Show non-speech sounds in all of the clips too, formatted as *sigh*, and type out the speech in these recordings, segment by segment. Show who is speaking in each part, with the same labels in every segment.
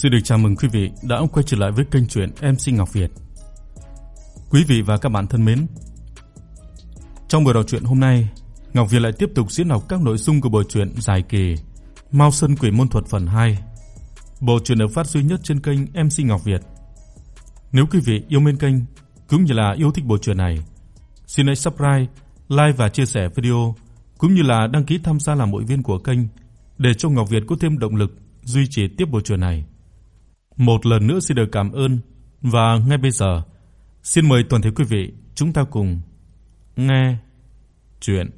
Speaker 1: Xin được chào mừng quý vị đã quay trở lại với kênh truyện MC Ngọc Việt. Quý vị và các bạn thân mến, trong buổi đọc truyện hôm nay, Ngọc Việt lại tiếp tục diễn đọc các nội dung của bộ truyện dài kỳ Mao Sơn Quỷ Môn Thuật phần 2. Bộ truyện được phát duy nhất trên kênh MC Ngọc Việt. Nếu quý vị yêu mến kênh cũng như là yêu thích bộ truyện này, xin hãy subscribe, like và chia sẻ video cũng như là đăng ký tham gia làm hội viên của kênh để cho Ngọc Việt có thêm động lực duy trì tiếp bộ truyện này. Một lần nữa xin được cảm ơn. Và ngay bây giờ, xin mời toàn thể quý vị, chúng ta cùng nghe truyện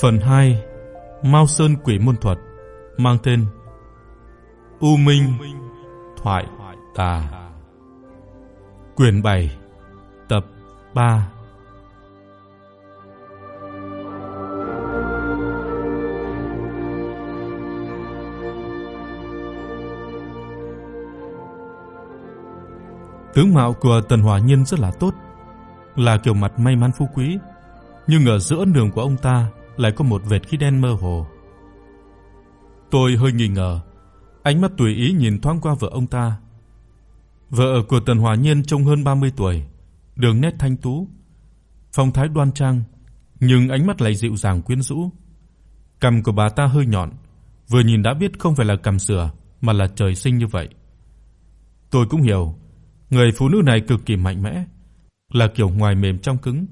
Speaker 1: Phần 2 Mao Sơn Quỷ Môn Thuật mang tên U Minh Thoại Tà. Quyển 7 Tập 3 Tướng mạo của Tần Hỏa Nhân rất là tốt, là kiểu mặt may mắn phú quý, nhưng ở giữa đường của ông ta lại có một vệt khí đen mơ hồ. Tôi hơi nghi ngờ, ánh mắt tùy ý nhìn thoáng qua vợ ông ta. Vợ của Tần Hòa Nhiên trông hơn 30 tuổi, đường nét thanh tú, phong thái đoan trang, nhưng ánh mắt lại dịu dàng quyến rũ. Cằm của bà ta hơi nhọn, vừa nhìn đã biết không phải là cằm sửa mà là trời sinh như vậy. Tôi cũng hiểu, người phụ nữ này cực kỳ mạnh mẽ, là kiểu ngoài mềm trong cứng,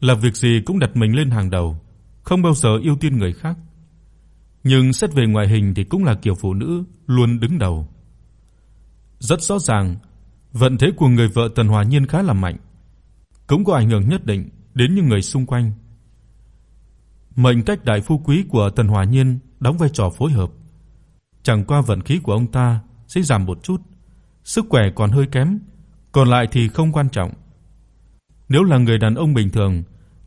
Speaker 1: là việc gì cũng đặt mình lên hàng đầu không bao giờ ưu tiên người khác. Nhưng xét về ngoại hình thì cũng là kiểu phụ nữ luôn đứng đầu. Rất rõ ràng, vận thế của người vợ Tần Hòa Nhiên khá là mạnh, cũng có ảnh hưởng nhất định đến những người xung quanh. Mệnh cách đại phu quý của Tần Hòa Nhiên đóng vai trò phối hợp. Chẳng qua vận khí của ông ta sẽ giảm một chút, sức khỏe còn hơi kém, còn lại thì không quan trọng. Nếu là người đàn ông bình thường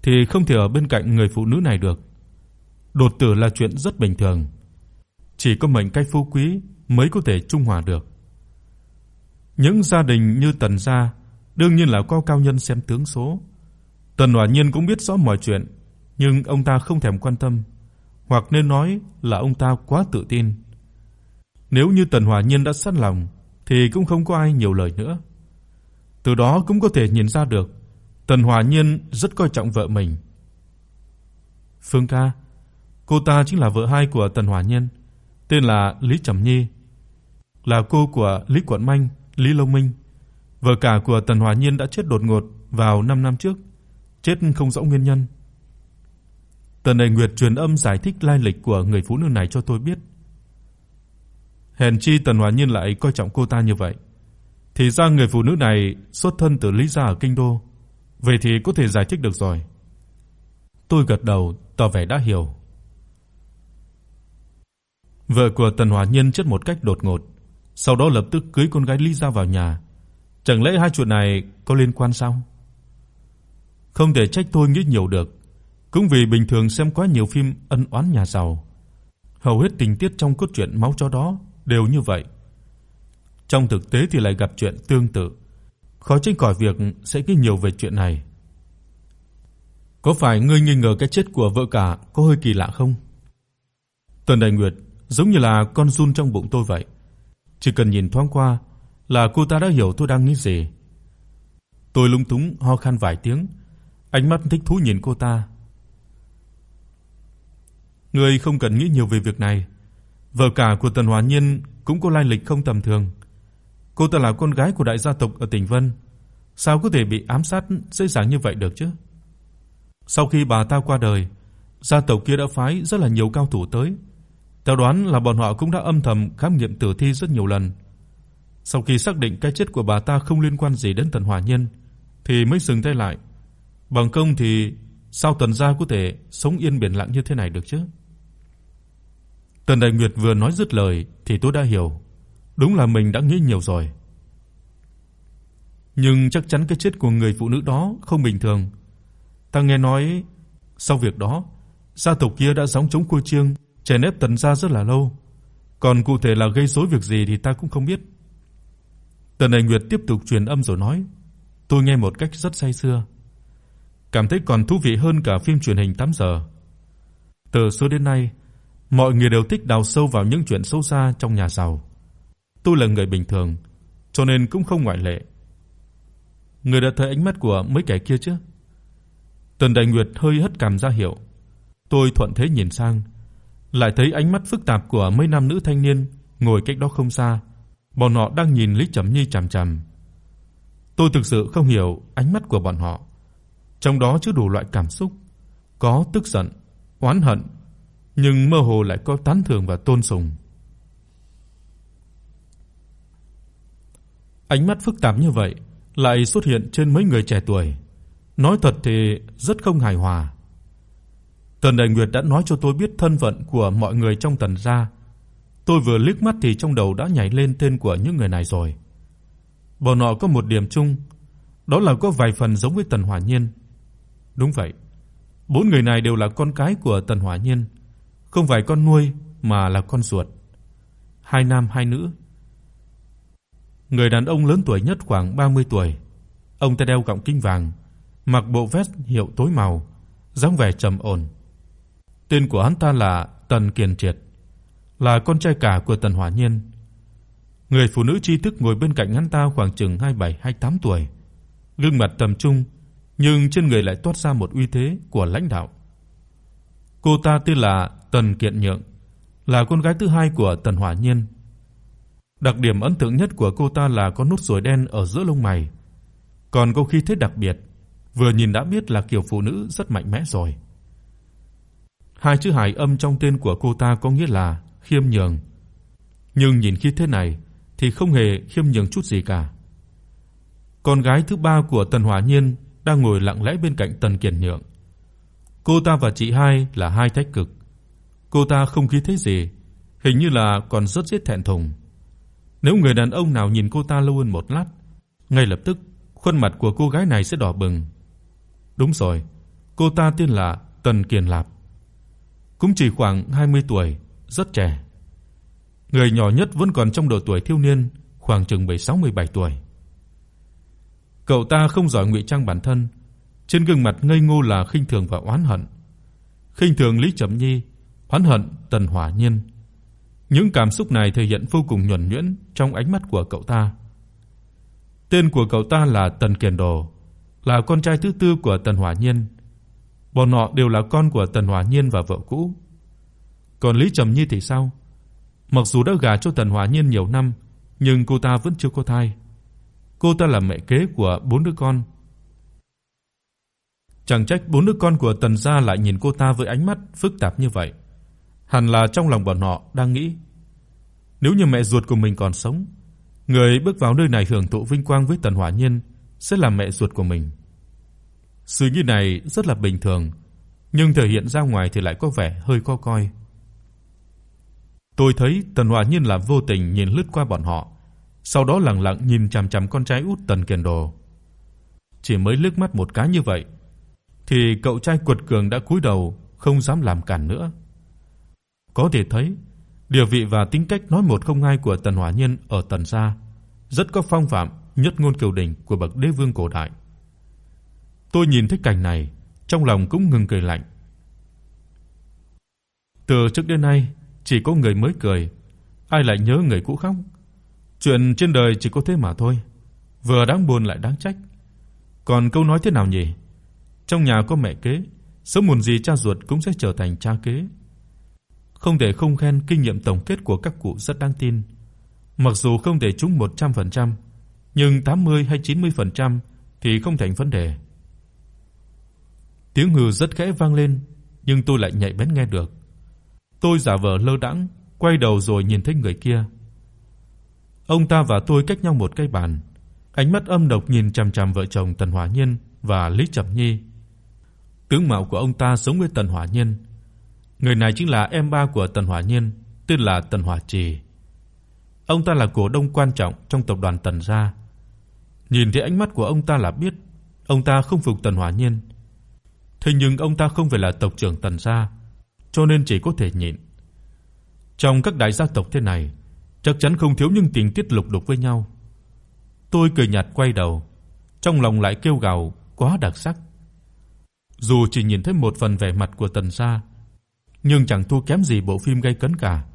Speaker 1: thì không thể ở bên cạnh người phụ nữ này được. Đột tử là chuyện rất bình thường. Chỉ có mệnh cách phú quý mới có thể trung hòa được. Những gia đình như Tần gia đương nhiên là có cao nhân xem tướng số. Tần Hoản Nhiên cũng biết rõ mọi chuyện, nhưng ông ta không thèm quan tâm, hoặc nên nói là ông ta quá tự tin. Nếu như Tần Hoản Nhiên đã sẵn lòng thì cũng không có ai nhiều lời nữa. Từ đó cũng có thể nhìn ra được Tần Hòa Nhiên rất coi trọng vợ mình. Phương ca, cô ta chính là vợ hai của Tần Hòa Nhiên, tên là Lý Trầm Nhi, là cô của Lý Quận Minh, Lý Long Minh. Vợ cả của Tần Hòa Nhiên đã chết đột ngột vào 5 năm trước, chết không rõ nguyên nhân. Tần Đại Nguyệt truyền âm giải thích lai lịch của người phụ nữ này cho tôi biết. Hèn chi Tần Hòa Nhiên lại coi trọng cô ta như vậy. Thì ra người phụ nữ này xuất thân từ Lý gia ở kinh đô, Vậy thì có thể giải thích được rồi. Tôi gật đầu, tỏ vẻ đã hiểu. Vợ của Tần Hòa nhân chết một cách đột ngột, sau đó lập tức cưới con gái Lý gia vào nhà. Chẳng lẽ hai chuyện này có liên quan sao? Không thể trách tôi nghĩ nhiều được, cũng vì bình thường xem quá nhiều phim ân oán nhà giàu. Hầu hết tình tiết trong cốt truyện máu chó đó đều như vậy. Trong thực tế thì lại gặp chuyện tương tự khó tránh khỏi việc sẽ nghĩ nhiều về chuyện này. Có phải ngươi nghi ngờ cái chết của vợ cả có hơi kỳ lạ không? Tần Đại Nguyệt giống như là con giun trong bụng tôi vậy. Chỉ cần nhìn thoáng qua là cô ta đã hiểu tôi đang nghĩ gì. Tôi lúng túng ho khan vài tiếng, ánh mắt thích thú nhìn cô ta. Ngươi không cần nghĩ nhiều về việc này. Vợ cả của Tần Hòa Nhiên cũng có lai lịch không tầm thường. Cô ta là con gái của đại gia tộc ở tỉnh Vân, sao có thể bị ám sát dễ dàng như vậy được chứ? Sau khi bà ta qua đời, gia tộc kia đã phái rất là nhiều cao thủ tới. Theo đoán là bọn họ cũng đã âm thầm khám nghiệm tử thi rất nhiều lần. Sau khi xác định cái chết của bà ta không liên quan gì đến Tần Hỏa Nhân thì mới dừng tay lại. Bằng không thì sao Tần gia có thể sống yên biển lặng như thế này được chứ? Tần Đại Nguyệt vừa nói dứt lời thì tôi đã hiểu. Đúng là mình đã nghĩ nhiều rồi. Nhưng chắc chắn cái chết của người phụ nữ đó không bình thường. Ta nghe nói sau việc đó, gia tộc kia đã gióng chống cua chiêng chèn ép Tần gia rất là lâu, còn cụ thể là gây rối việc gì thì ta cũng không biết." Tần Đại Nguyệt tiếp tục truyền âm rồi nói, tôi nghe một cách rất say sưa, cảm thấy còn thú vị hơn cả phim truyền hình 8 giờ. Từ xưa đến nay, mọi người đều thích đào sâu vào những chuyện sâu xa trong nhà giàu. Tôi là người bình thường, cho nên cũng không ngoại lệ. Người đã thấy ánh mắt của mấy kẻ kia chứ? Tần Đại Nguyệt hơi hất cằm ra hiệu. Tôi thuận thế nhìn sang, lại thấy ánh mắt phức tạp của mấy nam nữ thanh niên ngồi cách đó không xa. Bọn họ đang nhìn Lý Trầm Nhi chằm chằm. Tôi thực sự không hiểu ánh mắt của bọn họ. Trong đó chứa đủ loại cảm xúc, có tức giận, oán hận, nhưng mơ hồ lại có tán thưởng và tôn sùng. Ánh mắt phức tạp như vậy lại xuất hiện trên mấy người trẻ tuổi. Nói thật thì rất không hài hòa. Tần Đại Nguyệt đã nói cho tôi biết thân phận của mọi người trong Tần gia. Tôi vừa liếc mắt thì trong đầu đã nhảy lên tên của những người này rồi. Bọn họ có một điểm chung, đó là có vài phần giống với Tần Hỏa Nhiên. Đúng vậy, bốn người này đều là con cái của Tần Hỏa Nhiên, không phải con nuôi mà là con ruột. Hai nam hai nữ. Người đàn ông lớn tuổi nhất khoảng 30 tuổi. Ông ta đeo gọng kính vàng, mặc bộ vest hiệu tối màu, dáng vẻ trầm ổn. Tên của hắn ta là Tần Kiền Triệt, là con trai cả của Tần Hỏa Nhiên. Người phụ nữ tri thức ngồi bên cạnh hắn ta khoảng chừng 27-28 tuổi, gương mặt tầm trung, nhưng trên người lại toát ra một uy thế của lãnh đạo. Cô ta tên là Tần Kiện Nhượng, là con gái thứ hai của Tần Hỏa Nhiên. Đặc điểm ấn tượng nhất của cô ta là có nốt ruồi đen ở giữa lông mày, còn cô khí thế đặc biệt, vừa nhìn đã biết là kiểu phụ nữ rất mạnh mẽ rồi. Hai chữ Hải âm trong tên của cô ta có nghĩa là khiêm nhường. Nhưng nhìn khí thế này thì không hề khiêm nhường chút gì cả. Con gái thứ ba của Tần Hỏa Nhiên đang ngồi lặng lẽ bên cạnh Tần Kiền Nhượng. Cô ta và chị hai là hai thái cực. Cô ta không khí thế gì, hình như là còn rất rất thẹn thùng. Nếu người đàn ông nào nhìn cô ta lâu hơn một lát, ngay lập tức khuôn mặt của cô gái này sẽ đỏ bừng. Đúng rồi, cô ta tên là Tần Kiền Lạp. Cũng chỉ khoảng 20 tuổi, rất trẻ. Người nhỏ nhất vẫn còn trong độ tuổi thiếu niên, khoảng chừng 16-17 tuổi. Cậu ta không giỏi ngụy trang bản thân, trên gương mặt ngây ngô là khinh thường và oán hận. Khinh thường Lý Trầm Nhi, oán hận Tần Hỏa Nhiên. Những cảm xúc này thể hiện vô cùng nhuần nhuyễn trong ánh mắt của cậu ta. Tên của cậu ta là Tần Kiền Đồ, là con trai thứ tư của Tần Hỏa Nhiên. Bọn họ đều là con của Tần Hỏa Nhiên và vợ cũ. Còn Lý Trầm Nhi thì sao? Mặc dù đã gả cho Tần Hỏa Nhiên nhiều năm, nhưng cô ta vẫn chưa có thai. Cô ta là mẹ kế của bốn đứa con. Chẳng trách bốn đứa con của Tần gia lại nhìn cô ta với ánh mắt phức tạp như vậy. Hẳn là trong lòng bọn họ đang nghĩ, nếu như mẹ ruột của mình còn sống, người bước vào nơi này hưởng thụ vinh quang với Tần Hỏa Nhiên sẽ là mẹ ruột của mình. Suy nghĩ này rất là bình thường, nhưng thể hiện ra ngoài thì lại có vẻ hơi khó coi. Tôi thấy Tần Hỏa Nhiên là vô tình nhìn lướt qua bọn họ, sau đó lặng lặng nhìn chằm chằm con trai út Tần Kiền Đồ. Chỉ mới liếc mắt một cái như vậy, thì cậu trai quật cường đã cúi đầu, không dám làm cản nữa. Có thể thấy, địa vị và tính cách nói một không hai của Tần Hỏa nhân ở Tần gia rất có phong phạm nhất ngôn kiều đỉnh của bậc đế vương cổ đại. Tôi nhìn thấy cảnh này, trong lòng cũng ngừng cười lạnh. Từ trước đến nay, chỉ có người mới cười, ai lại nhớ người cũ khóc. Chuyện trên đời chỉ có thế mà thôi, vừa đáng buồn lại đáng trách. Còn câu nói thế nào nhỉ? Trong nhà có mẹ kế, sớm muộn gì cha ruột cũng sẽ trở thành cha kế. Không thể không khen kinh nghiệm tổng kết của các cụ rất đáng tin. Mặc dù không thể trúng 100%, nhưng 80 hay 90% thì không thành vấn đề. Tiếng hừ rất khẽ vang lên, nhưng tôi lại nhạy bén nghe được. Tôi giả vờ lơ đãng, quay đầu rồi nhìn thấy người kia. Ông ta và tôi cách nhau một cái bàn, ánh mắt âm độc nhìn chằm chằm vợ chồng Tần Hỏa Nhiên và Lý Trầm Nhi. Tướng mạo của ông ta giống với Tần Hỏa Nhiên. Người này chính là em ba của Tần Hỏa Nhiên, tên là Tần Hỏa Trì. Ông ta là cổ đông quan trọng trong tập đoàn Tần gia. Nhìn thấy ánh mắt của ông ta là biết ông ta không phục Tần Hỏa Nhiên. Thế nhưng ông ta không phải là tộc trưởng Tần gia, cho nên chỉ có thể nhịn. Trong các đại gia tộc thế này, chắc chắn không thiếu những tình tiết lục đục với nhau. Tôi cười nhạt quay đầu, trong lòng lại kêu gào quá đặc sắc. Dù chỉ nhìn thấy một phần vẻ mặt của Tần gia, nhưng chẳng thua kém gì bộ phim gây cấn cả.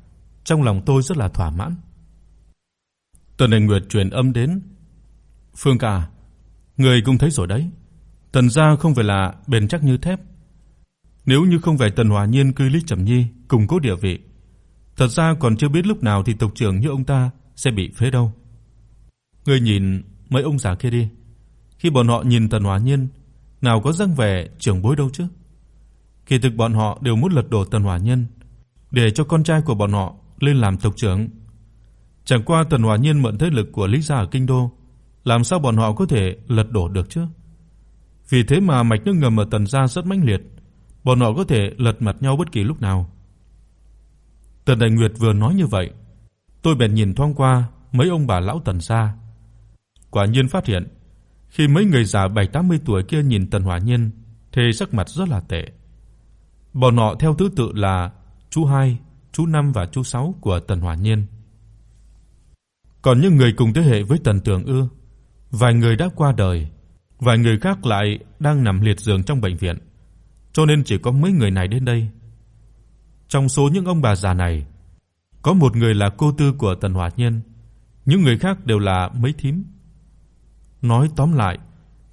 Speaker 1: Trong lòng tôi rất là thỏa mãn. Tần đình Nguyệt truyền âm đến. "Phương ca, người cũng thấy rồi đấy. Tần gia không phải là bền chắc như thép. Nếu như không phải Tần Hòa Nhiên cư Lý Trầm Nhi cùng cố địa vị, thật ra còn chưa biết lúc nào thì tộc trưởng như ông ta sẽ bị phế đâu. Ngươi nhìn mấy ông già kia đi, khi bọn họ nhìn Tần Hòa Nhiên, nào có dáng vẻ trưởng bối đâu chứ. Kỳ thực bọn họ đều muốn lật đổ Tần Hòa Nhân để cho con trai của bọn họ lên làm tộc trưởng. Chẳng qua Tần Hòa Nhân mượn thế lực của Lý gia ở kinh đô, làm sao bọn họ có thể lật đổ được chứ? Vì thế mà mạch nước ngầm ở Tần gia rất mãnh liệt, bọn họ có thể lật mặt nhau bất kỳ lúc nào. Tần Đại Nguyệt vừa nói như vậy, tôi bèn nhìn thoáng qua mấy ông bà lão Tần gia. Quả nhiên phát hiện, khi mấy người già 7-80 tuổi kia nhìn Tần Hỏa Nhân, thì sắc mặt rất là tệ. Bọn họ theo thứ tự là chú 2, chú 5 và chú 6 của Tần Hỏa Nhiên. Còn những người cùng thế hệ với Tần Tường Ư, vài người đã qua đời, vài người khác lại đang nằm liệt giường trong bệnh viện, cho nên chỉ có mấy người này đến đây. Trong số những ông bà già này, có một người là cô tư của Tần Hỏa Nhiên, những người khác đều là mấy thím. Nói tóm lại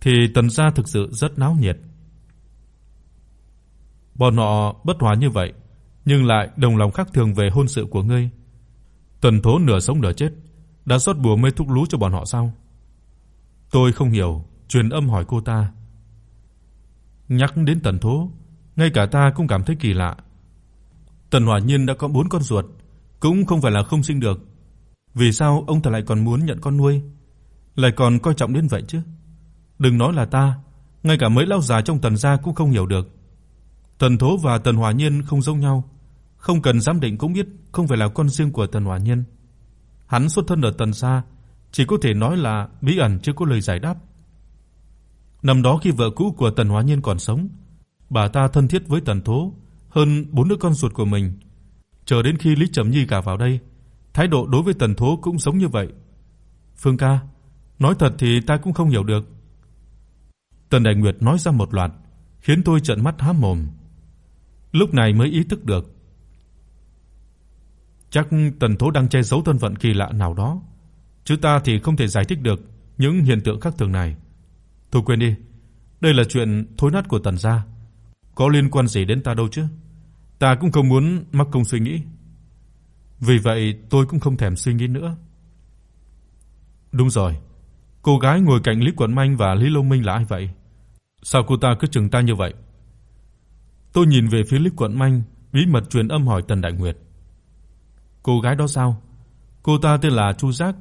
Speaker 1: thì Tần gia thực sự rất náo nhiệt. Bọn họ bất hòa như vậy, nhưng lại đồng lòng khác thường về hôn sự của ngươi. Tần Thố nửa sống nửa chết, đã rót bùa mê thuốc lú cho bọn họ sao? Tôi không hiểu, truyền âm hỏi cô ta. Nhắc đến Tần Thố, ngay cả ta cũng cảm thấy kỳ lạ. Tần Hỏa Nhiên đã có 4 con ruột, cũng không phải là không sinh được. Vì sao ông ta lại còn muốn nhận con nuôi? Lại còn coi trọng đến vậy chứ? Đừng nói là ta, ngay cả mấy lão già trong Tần gia cũng không hiểu được. Tần Thố và Tần Hỏa Nhiên không giống nhau, không cần giám định cũng biết không phải là con riêng của Tần Hỏa Nhiên. Hắn xuất thân ở Tần gia, chỉ có thể nói là bí ẩn chưa có lời giải đáp. Năm đó khi vợ cũ của Tần Hóa Nhiên còn sống, bà ta thân thiết với Tần Thố hơn bốn đứa con ruột của mình. Chờ đến khi Lý Trầm Nhi gả vào đây, thái độ đối với Tần Thố cũng giống như vậy. Phương ca, nói thật thì ta cũng không hiểu được. Tần Đại Nguyệt nói ra một loạt, khiến tôi trợn mắt há mồm. Lúc này mới ý thức được. Chắc Tần Thố đang che giấu thân phận kỳ lạ nào đó, chứ ta thì không thể giải thích được những hiện tượng khác thường này. Thôi quên đi, đây là chuyện thối nát của Tần gia, có liên quan gì đến ta đâu chứ. Ta cũng không muốn mắc công suy nghĩ. Vì vậy tôi cũng không thèm suy nghĩ nữa. Đúng rồi, cô gái ngồi cạnh Lý Quận Minh và Lý Long Minh là ai vậy? Sao cô ta cứ chừng ta như vậy? Tôi nhìn về phía Lý Quận Minh, bí mật truyền âm hỏi Tần Đại Nguyệt. Cô gái đó sao? Cô ta tên là Chu Giác,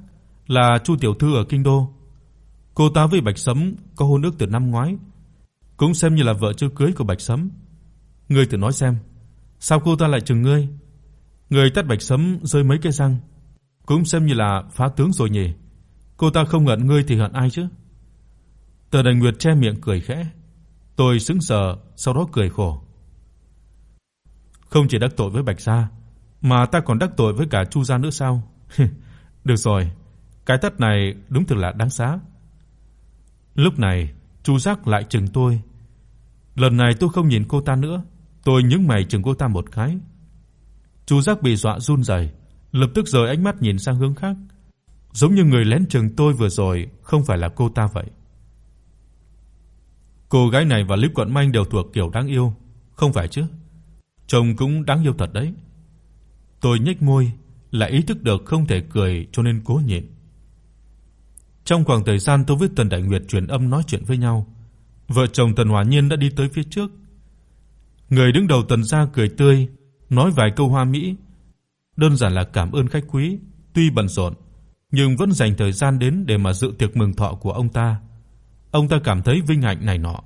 Speaker 1: là Chu tiểu thư ở kinh đô. Cô ta với Bạch Sấm có hôn ước từ năm ngoái, cũng xem như là vợ chưa cưới của Bạch Sấm. Ngươi thử nói xem, sao cô ta lại chừng ngươi? Ngươi tát Bạch Sấm rơi mấy cái răng, cũng xem như là phá tướng rồi nhỉ. Cô ta không hận ngươi thì hận ai chứ? Tần Đại Nguyệt che miệng cười khẽ. Tôi sững sờ, sau đó cười khổ. Không chỉ đắc tội với Bạch gia, mà ta còn đắc tội với cả Chu gia nữa sao? *laughs* Được rồi, cái thất này đúng thực là đáng giá. Lúc này, Chu Giác lại chừng tôi. Lần này tôi không nhìn cô ta nữa, tôi nhướng mày chừng cô ta một cái. Chu Giác bị dọa run rẩy, lập tức rời ánh mắt nhìn sang hướng khác, giống như người lén chừng tôi vừa rồi không phải là cô ta vậy. Cô gái này và Lý Quận Minh đều thuộc kiểu đáng yêu, không phải chứ? Trông cũng đáng yêu thật đấy. Tôi nhếch môi, lại ý thức được không thể cười cho nên cố nhịn. Trong khoảng thời gian tôi với Tần Đại Nguyệt truyền âm nói chuyện với nhau, vợ chồng Tần Hòa Nhiên đã đi tới phía trước. Người đứng đầu Tần gia cười tươi, nói vài câu hoa mỹ, đơn giản là cảm ơn khách quý, tuy bận rộn nhưng vẫn dành thời gian đến để mà dự tiệc mừng thọ của ông ta. Ông ta cảm thấy vinh hạnh này nọ.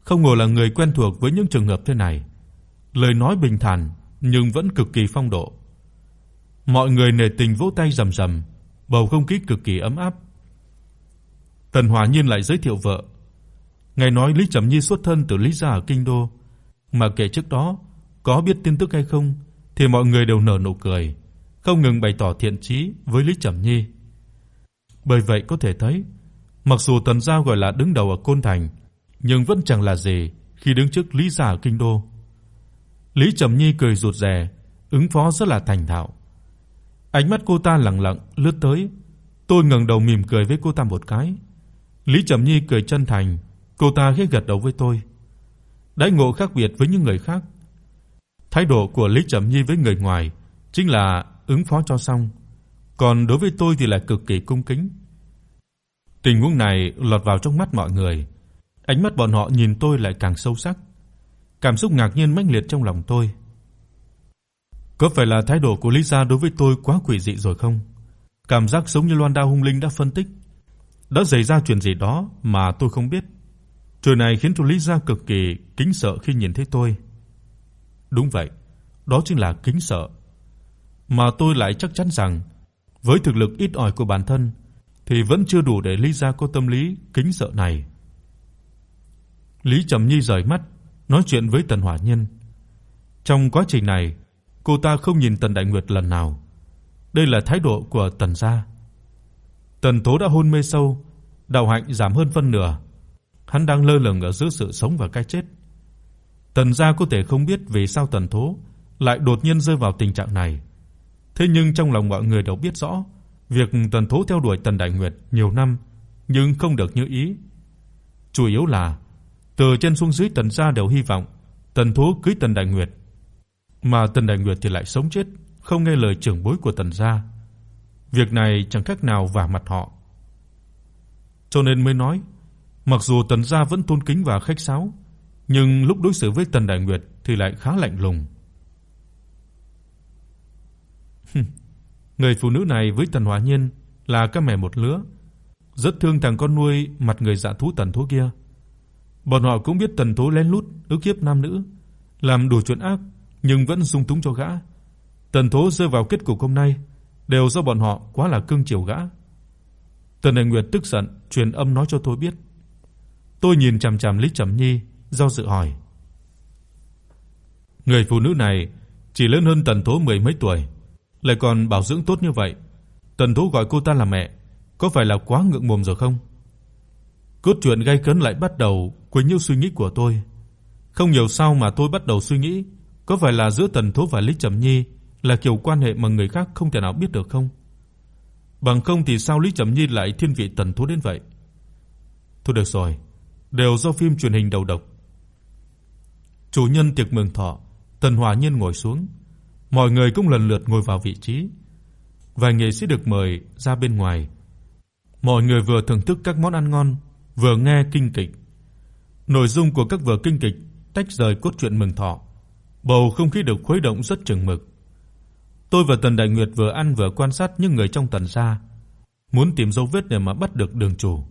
Speaker 1: Không ngờ là người quen thuộc với những trường hợp thế này, lời nói bình thản nhưng vẫn cực kỳ phong độ. Mọi người nể tình vỗ tay rầm rầm, bầu không khí cực kỳ ấm áp. Tần Hòa Nhiên lại giới thiệu vợ. Ngài nói Lý Trầm Nhi xuất thân từ Lý gia ở kinh đô, mà kể trước đó có biết tin tức hay không thì mọi người đều nở nụ cười, không ngừng bày tỏ thiện chí với Lý Trầm Nhi. Bởi vậy có thể thấy, mặc dù Tần Gia gọi là đứng đầu ở Côn Thành, nhưng vẫn chẳng là gì khi đứng trước Lý gia ở kinh đô. Lý Trầm Nhi cười rụt rè, ứng phó rất là thành thạo. Ánh mắt cô ta lẳng lặng lướt tới, tôi ngẩng đầu mỉm cười với cô ta một cái. Lý Trầm Nhi cười chân thành, cô ta khẽ gật đầu với tôi. Đãi ngộ khác biệt với những người khác. Thái độ của Lý Trầm Nhi với người ngoài chính là ứng phó cho xong, còn đối với tôi thì là cực kỳ cung kính. Tình huống này lọt vào trong mắt mọi người, ánh mắt bọn họ nhìn tôi lại càng sâu sắc. Cảm xúc ngạc nhiên mãnh liệt trong lòng tôi. Có phải là thái độ của Lý gia đối với tôi quá quỷ dị rồi không? Cảm giác giống như Loan Đao hung linh đã phân tích, đã xảy ra chuyện gì đó mà tôi không biết. Chuyện này khiến cho Lý gia cực kỳ kính sợ khi nhìn thấy tôi. Đúng vậy, đó chính là kính sợ. Mà tôi lại chắc chắn rằng với thực lực ít ỏi của bản thân thì vẫn chưa đủ để Lý gia có tâm lý kính sợ này. Lý Trầm Nhi rời mắt, nói chuyện với Tần Hỏa Nhân. Trong quá trình này, cô ta không nhìn Tần Đại Nguyệt lần nào. Đây là thái độ của Tần gia. Tần Tố đã hôn mê sâu, đạo hạnh giảm hơn phân nửa. Hắn đang lơ lửng ở giữa sự sống và cái chết. Tần gia có thể không biết vì sao Tần Tố lại đột nhiên rơi vào tình trạng này. Thế nhưng trong lòng mọi người đều biết rõ, việc Tần Tố theo đuổi Tần Đại Nguyệt nhiều năm nhưng không được như ý. Chủ yếu là từ trên xuống dưới Tần gia đều hy vọng Tần Thú cưới Tần Đại Nguyệt, mà Tần Đại Nguyệt thì lại sống chết không nghe lời trưởng bối của Tần gia. Việc này chẳng khác nào vả mặt họ. Cho nên mới nói, mặc dù Tần gia vẫn tôn kính và khách sáo, nhưng lúc đối xử với Tần Đại Nguyệt thì lại khá lạnh lùng. Người phụ nữ này với Tần hoa Nhiên là các mẹ một lứa, rất thương thằng con nuôi mặt người dạ thú Tần Thú kia. Bọn họ cũng biết Tần Tố lén lút ức hiếp nam nữ, làm đủ chuyện ác nhưng vẫn dung túng cho gã. Tần Tố rơi vào kết cục hôm nay đều do bọn họ quá là cương chiều gã. Tần Đại Nguyệt tức giận truyền âm nói cho tôi biết. Tôi nhìn chằm chằm Lý Trầm Nhi, do dự hỏi: Người phụ nữ này chỉ lớn hơn Tần Tố mười mấy tuổi, lại còn bảo dưỡng tốt như vậy, Tần Tố gọi cô ta là mẹ, có phải là quá ngượng mồm rồi không? Cốt truyện gay cấn lại bắt đầu quấy nhiễu suy nghĩ của tôi. Không nhiều sau mà tôi bắt đầu suy nghĩ, có phải là giữa Tần Thố và Lý Trầm Nhi là kiểu quan hệ mà người khác không thể nào biết được không? Bằng không thì sao Lý Trầm Nhi lại thiên vị Tần Thố đến vậy? Thôi được rồi, đều do phim truyền hình đầu độc. Chủ nhân tiệc mừng thọ, Tần Hòa Nhiên ngồi xuống, mọi người cũng lần lượt ngồi vào vị trí. Vài nghệ sĩ được mời ra bên ngoài. Mọi người vừa thưởng thức các món ăn ngon, vừa nghe kinh kịch. Nội dung của các vở kinh kịch tách rời cốt truyện mừng thọ, bầu không khí được khuấy động rất chừng mực. Tôi và Tần Đại Nguyệt vừa ăn vừa quan sát những người trong Tần gia, muốn tìm dấu vết để mà bắt được đường chủ.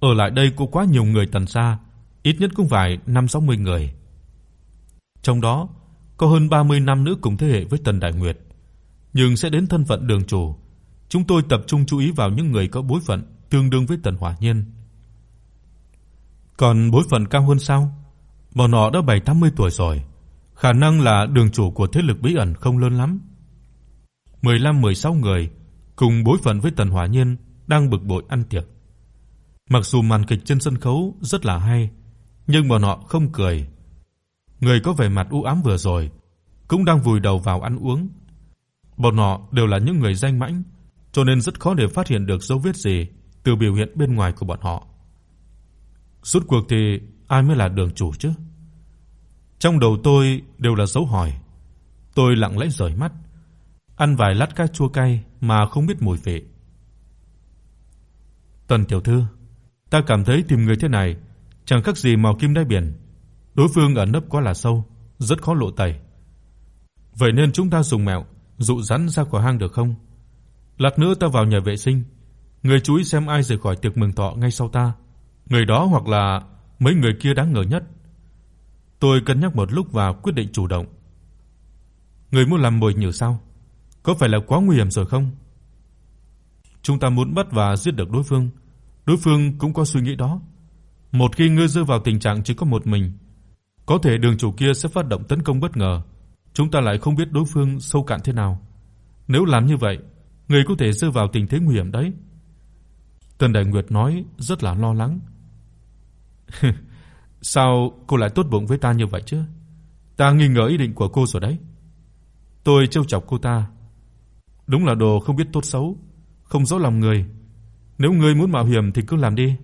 Speaker 1: Ở lại đây có quá nhiều người Tần gia, ít nhất cũng phải 5-60 người. Trong đó có hơn 30 nam nữ cùng thế hệ với Tần Đại Nguyệt, nhưng sẽ đến thân phận đường chủ, chúng tôi tập trung chú ý vào những người có bối phận tương đương với Tần Hỏa Nhiên. Còn bối phận cao hơn sao? Bọn họ đã 7-80 tuổi rồi, khả năng là đường chủ của thế lực bí ẩn không lớn lắm. 15-16 người cùng bối phận với Tần Hỏa Nhiên đang bực bội ăn tiệc. Mặc dù màn kịch trên sân khấu rất là hay, nhưng bọn họ không cười. Người có vẻ mặt u ám vừa rồi cũng đang vùi đầu vào ăn uống. Bọn họ đều là những người danh mãnh, cho nên rất khó để phát hiện được dấu vết gì từ biểu hiện bên ngoài của bọn họ. Suốt cuộc thì ai mới là đường chủ chứ? Trong đầu tôi đều là dấu hỏi. Tôi lặng lẽ rời mắt, ăn vài lát cá chua cay mà không biết mùi vị. Tần tiểu thư, ta cảm thấy tìm người thế này chẳng khác gì mò kim đáy biển, đối phương ẩn nấp quá là sâu, rất khó lộ tẩy. Vậy nên chúng ta dùng mẹo dụ rắn ra khỏi hang được không? Lát nữa ta vào nhà vệ sinh, người chú ý xem ai rời khỏi tiệc mừng thọ ngay sau ta. Người đó hoặc là mấy người kia đáng ngờ nhất. Tôi cân nhắc một lúc và quyết định chủ động. Người muốn làm mồi nhử sao? Có phải là quá nguy hiểm rồi không? Chúng ta muốn bắt và giết được đối phương, đối phương cũng có suy nghĩ đó. Một khi ngươi rơi vào tình trạng chỉ có một mình, có thể đường chủ kia sẽ phát động tấn công bất ngờ, chúng ta lại không biết đối phương sâu cạn thế nào. Nếu làm như vậy, người có thể rơi vào tình thế nguy hiểm đấy." Tần Đại Nguyệt nói rất là lo lắng. *laughs* "Sao cô lại tốt bụng với ta như vậy chứ? Ta nghi ngờ ý định của cô rồi đấy." Tôi trêu chọc cô ta. Đúng là đồ không biết tốt xấu, không rõ lòng người. Nếu ngươi muốn mạo hiểm thì cứ làm đi,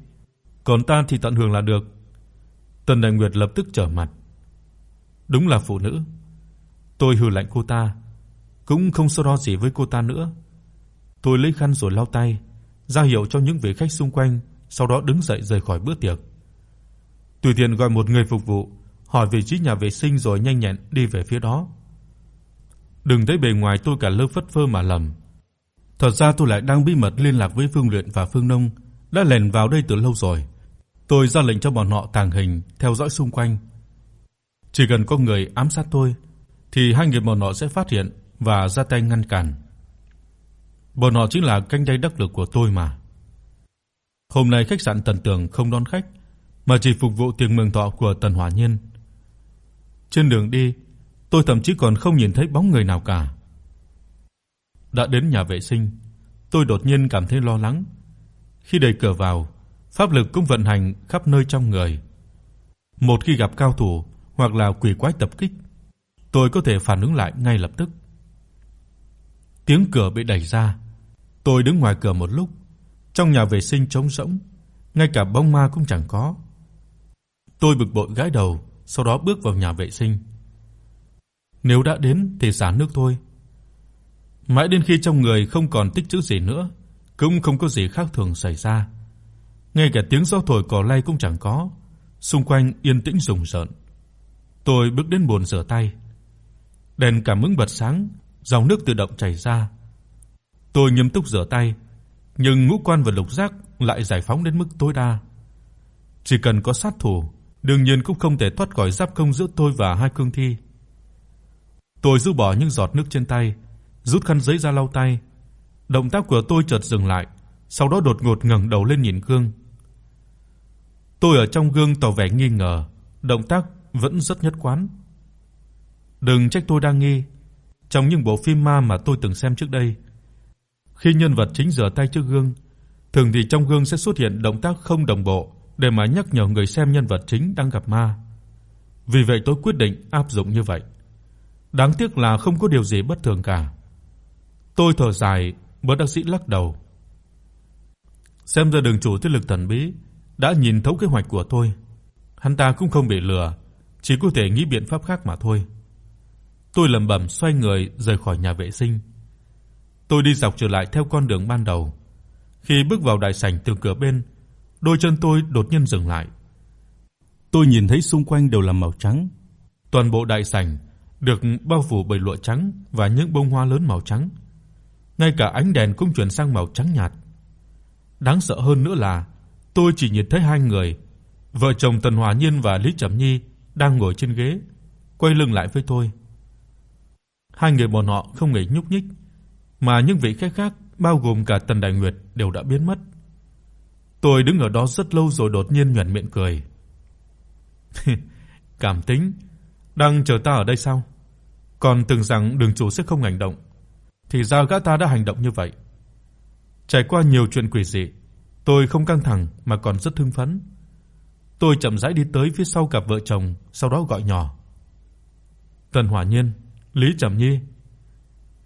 Speaker 1: còn ta thì tận hưởng là được. Tần Đại Nguyệt lập tức trở mặt. Đúng là phụ nữ. Tôi hừ lạnh cô ta, cũng không so đo gì với cô ta nữa. Tôi lấy khăn rồi lau tay, ra hiệu cho những vị khách xung quanh, sau đó đứng dậy rời khỏi bữa tiệc. Tùy tiện gọi một người phục vụ, hỏi vị trí nhà vệ sinh rồi nhanh nhẹn đi về phía đó. Đừng thấy bề ngoài tôi cả lơ phất phơ mà lầm. Thật ra tôi lại đang bí mật liên lạc với Phương Luyện và Phương Nông, đã lẻn vào đây từ lâu rồi. Tôi ra lệnh cho bọn họ tàng hình theo dõi xung quanh. Chỉ cần có người ám sát tôi thì hai người bọn họ sẽ phát hiện và ra tay ngăn cản. Bọn họ chính là cánh tay đắc lực của tôi mà. Hôm nay khách sạn Tần Tường không đón khách, mà chỉ phục vụ tiệc mừng thọ của Tần Hỏa Nhiên. Trên đường đi, tôi thậm chí còn không nhìn thấy bóng người nào cả. Đã đến nhà vệ sinh, tôi đột nhiên cảm thấy lo lắng. Khi đẩy cửa vào, pháp lực cũng vận hành khắp nơi trong người. Một khi gặp cao thủ hoặc là quỷ quái tập kích, tôi có thể phản ứng lại ngay lập tức. Tiếng cửa bị đẩy ra, tôi đứng ngoài cửa một lúc, trong nhà vệ sinh trống rỗng, ngay cả bóng ma cũng chẳng có. Tôi bực bội gãi đầu, sau đó bước vào nhà vệ sinh. Nếu đã đến thì xả nước thôi. Mãi đến khi trong người không còn tích trữ gì nữa, cũng không có gì khác thường xảy ra. Ngay cả tiếng gió thổi cỏ lay cũng chẳng có, xung quanh yên tĩnh rùng rợn. Tôi bước đến bồn rửa tay. Đèn cảm ứng bật sáng, dòng nước tự động chảy ra. Tôi nghiêm túc rửa tay, nhưng ngũ quan và lục giác lại giải phóng đến mức tối đa. Chỉ cần có sát thủ, đương nhiên cũng không thể thoát khỏi giáp công giữa tôi và hai cương thi. Tôi rũ bỏ những giọt nước trên tay, rút khăn giấy ra lau tay. Động tác của tôi chợt dừng lại, sau đó đột ngột ngẩng đầu lên nhìn gương. Tôi ở trong gương tỏ vẻ nghi ngờ, động tác vẫn rất nhất quán. Đừng trách tôi đang nghi, trong những bộ phim ma mà tôi từng xem trước đây, khi nhân vật chính rửa tay trước gương, thường thì trong gương sẽ xuất hiện động tác không đồng bộ để mà nhắc nhở người xem nhân vật chính đang gặp ma. Vì vậy tôi quyết định áp dụng như vậy. Đáng tiếc là không có điều gì bất thường cả. Tôi thở dài, bất đắc dĩ lắc đầu. Xem ra đường chủ thế lực thần bí đã nhìn thấu kế hoạch của tôi. Hắn ta cũng không bị lừa, chỉ có thể nghĩ biện pháp khác mà thôi. Tôi lẩm bẩm xoay người rời khỏi nhà vệ sinh. Tôi đi dọc trở lại theo con đường ban đầu. Khi bước vào đại sảnh từ cửa bên, đôi chân tôi đột nhiên dừng lại. Tôi nhìn thấy xung quanh đều là màu trắng. Toàn bộ đại sảnh được bao phủ bởi lụa trắng và những bông hoa lớn màu trắng. Ngay cả ánh đèn cũng chuyển sang màu trắng nhạt. Đáng sợ hơn nữa là tôi chỉ nhìn thấy hai người, vợ chồng Tần Hòa Nhiên và Lý Trầm Nhi đang ngồi trên ghế, quay lưng lại với tôi. Hai người bọn họ không hề nhúc nhích, mà những vị khách khác bao gồm cả Tần Đại Nguyệt đều đã biến mất. Tôi đứng ở đó rất lâu rồi đột nhiên nhuyễn miệng cười. *laughs* Cảm tính, đang chờ ta ở đây sao? Còn tưởng rằng đường chủ sẽ không hành động, thì ra gã ta đã hành động như vậy. Trải qua nhiều chuyện quỷ dị, tôi không căng thẳng mà còn rất hưng phấn. Tôi chậm rãi đi tới phía sau cặp vợ chồng, sau đó gọi nhỏ. Tần Hỏa Nhiên, Lý Trầm Nhi.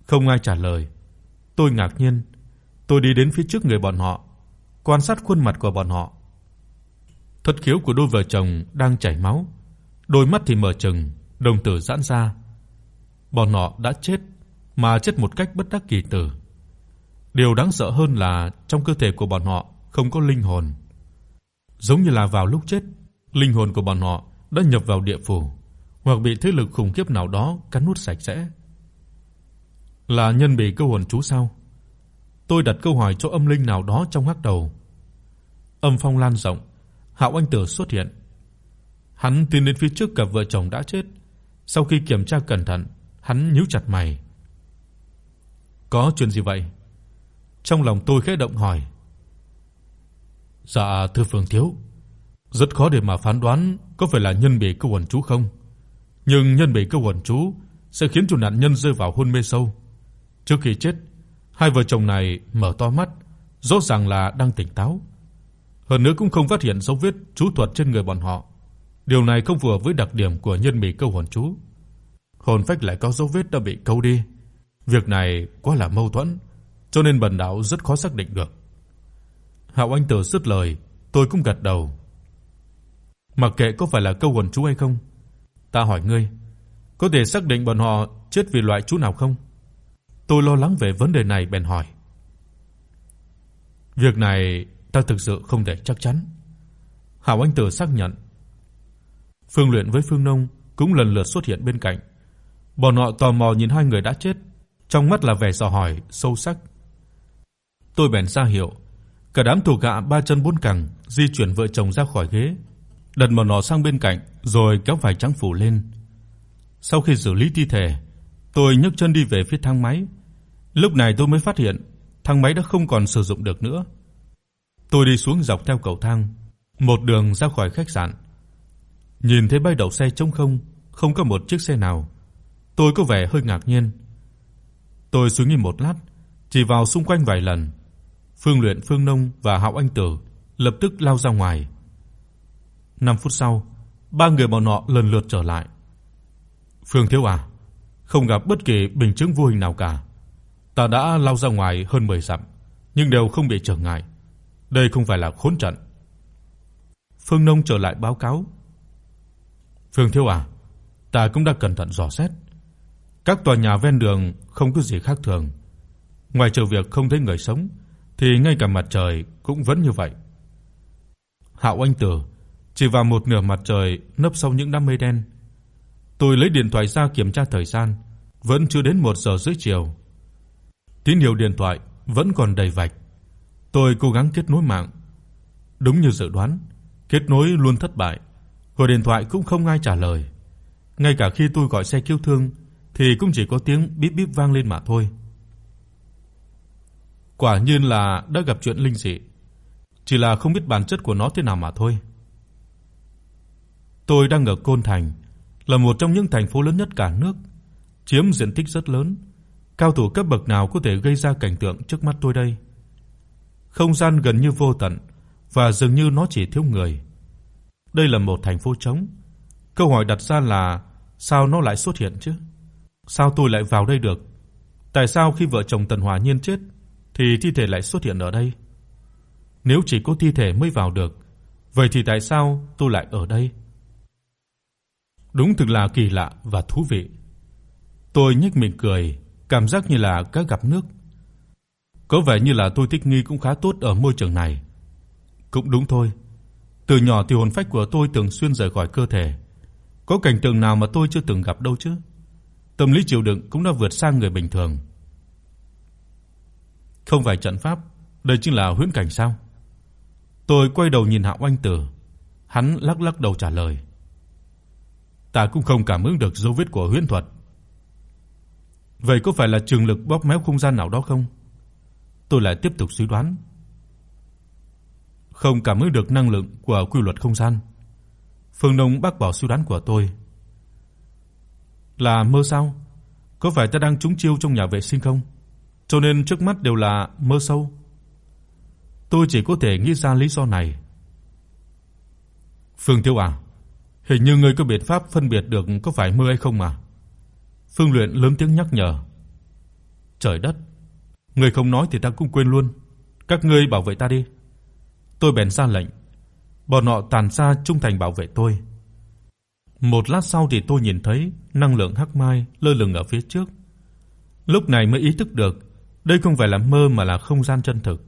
Speaker 1: Không ai trả lời. Tôi ngạc nhiên, tôi đi đến phía trước người bọn họ, quan sát khuôn mặt của bọn họ. Thất khiếu của đôi vợ chồng đang chảy máu, đôi mắt thì mở trừng, đồng tử giãn ra. Bọn họ đã chết, mà chết một cách bất đắc kỳ tử. Điều đáng sợ hơn là trong cơ thể của bọn họ không có linh hồn. Giống như là vào lúc chết, linh hồn của bọn họ đã nhập vào địa phủ hoặc bị thế lực khủng khiếp nào đó cắn nuốt sạch sẽ. Là nhân bị câu hồn chú sao? Tôi đặt câu hỏi cho âm linh nào đó trong hắc đầu. Âm phong lan rộng, Hạo Anh Tử xuất hiện. Hắn tiến đến phía trước cặp vợ chồng đã chết. Sau khi kiểm tra cẩn thận, hắn nhíu chặt mày. Có chuyện gì vậy? Trong lòng tôi khẽ động hỏi. Dạ thưa Phương thiếu, rất khó để mà phán đoán có phải là nhân bị câu hồn chú không. Nhưng nhân bị câu hồn chú sẽ khiến chủ nạn nhân rơi vào hôn mê sâu. Trước khi chết, hai vợ chồng này mở to mắt, rõ ràng là đang tỉnh táo. Hơn nữa cũng không phát hiện dấu vết chú thuật trên người bọn họ. Điều này không phù hợp với đặc điểm của nhân mì câu hồn chú. Hồn phách lại có dấu vết đã bị câu đi. Việc này quá là mâu thuẫn, cho nên bần đạo rất khó xác định được. Hạo Anh Tử dứt lời, tôi cũng gật đầu. Mặc kệ có phải là câu hồn chú hay không, ta hỏi ngươi, có thể xác định bọn họ chết vì loại chú nào không? Tôi lo lắng về vấn đề này bèn hỏi. Việc này ta thực sự không thể chắc chắn. hảo Anh Tử xác nhận. Phương Luyện với Phương Nông cũng lần lượt xuất hiện bên cạnh. Bọn họ tò mò nhìn hai người đã chết, trong mắt là vẻ dò hỏi sâu sắc. Tôi bèn ra hiệu, cả đám thủ hạ ba chân bốn cẳng di chuyển vợ chồng ra khỏi ghế, đặt bọn nó sang bên cạnh rồi kéo vải trắng phủ lên. Sau khi xử lý thi thể, tôi nhấc chân đi về phía thang máy. Lúc này tôi mới phát hiện thang máy đã không còn sử dụng được nữa. Tôi đi xuống dọc theo cầu thang, một đường ra khỏi khách sạn. Nhìn thấy bãi đậu xe trống không, không có một chiếc xe nào. Tôi có vẻ hơi ngạc nhiên. Tôi suy nghĩ một lát, chỉ vào xung quanh vài lần. Phương Luyện, Phương Nông và Hạo Anh Tử lập tức lao ra ngoài. 5 phút sau, ba người bọn họ lần lượt trở lại. "Phương thiếu à, không gặp bất kỳ bình chứng vô hình nào cả. Ta đã lao ra ngoài hơn 10 dặm, nhưng đều không bị trở ngại. Đây không phải là khốn trận." Phương Nông trở lại báo cáo. "Phương thiếu à, ta cũng đã cẩn thận dò xét. Các tòa nhà ven đường không có gì khác thường. Ngoài trừ việc không thấy người sống thì ngay cả mặt trời cũng vẫn như vậy." Hạo Anh Tử chỉ vào một nửa mặt trời nấp sau những đám mây đen. Tôi lấy điện thoại ra kiểm tra thời gian, vẫn chưa đến 1 giờ rưỡi chiều. Tín hiệu điện thoại vẫn còn đầy vạch. Tôi cố gắng kết nối mạng. Đúng như dự đoán, kết nối luôn thất bại. Gọi điện thoại cũng không ai trả lời. Ngay cả khi tôi gọi xe cứu thương thì cũng chỉ có tiếng bíp bíp vang lên mà thôi. Quả nhiên là đã gặp chuyện linh dị, chỉ là không biết bản chất của nó thế nào mà thôi. Tôi đang ở Côn Thành, là một trong những thành phố lớn nhất cả nước, chiếm diện tích rất lớn. Cao thủ cấp bậc nào có thể gây ra cảnh tượng trước mắt tôi đây? Không gian gần như vô tận và dường như nó chỉ thiếu người. Đây là một thành phố trống. Câu hỏi đặt ra là sao nó lại xuất hiện chứ? Sao tôi lại vào đây được? Tại sao khi vợ chồng Tần Hòa Nhiên chết thì thi thể lại xuất hiện ở đây? Nếu chỉ có thi thể mới vào được, vậy thì tại sao tôi lại ở đây? Đúng thực là kỳ lạ và thú vị. Tôi nhếch miệng cười, cảm giác như là cá gặp nước. Có vẻ như là tôi thích nghi cũng khá tốt ở môi trường này. Cũng đúng thôi. Từ nhỏ thì hồn phách của tôi thường xuyên rời khỏi cơ thể. Có cảnh tượng nào mà tôi chưa từng gặp đâu chứ? Tâm lý chịu đựng cũng đã vượt xa người bình thường. Không phải trận pháp, đây chính là huyễn cảnh sao? Tôi quay đầu nhìn Hạo Anh Tử, hắn lắc lắc đầu trả lời ta cũng không cảm ứng được dấu vết của huyễn thuật. Vậy có phải là trường lực bóp méo không gian nào đó không? Tôi lại tiếp tục suy đoán. Không cảm ứng được năng lượng của quy luật không gian. Phương Đông bác bỏ suy đoán của tôi. Là mơ sao? Có phải ta đang trúng chiêu trong nhà vệ sinh không? Cho nên trước mắt đều là mơ sâu. Tôi chỉ có thể nghĩ ra lý do này. Phương Tiêu à, Hình như ngươi có biện pháp phân biệt được có phải mơ hay không mà." Phương Luyện lớn tiếng nhắc nhở. "Trời đất, ngươi không nói thì ta cũng quên luôn. Các ngươi bảo vệ ta đi." Tôi bèn ra lệnh. Bọn họ tản ra trung thành bảo vệ tôi. Một lát sau thì tôi nhìn thấy năng lượng hắc mai lơ lửng ở phía trước. Lúc này mới ý thức được, đây không phải là mơ mà là không gian chân thực.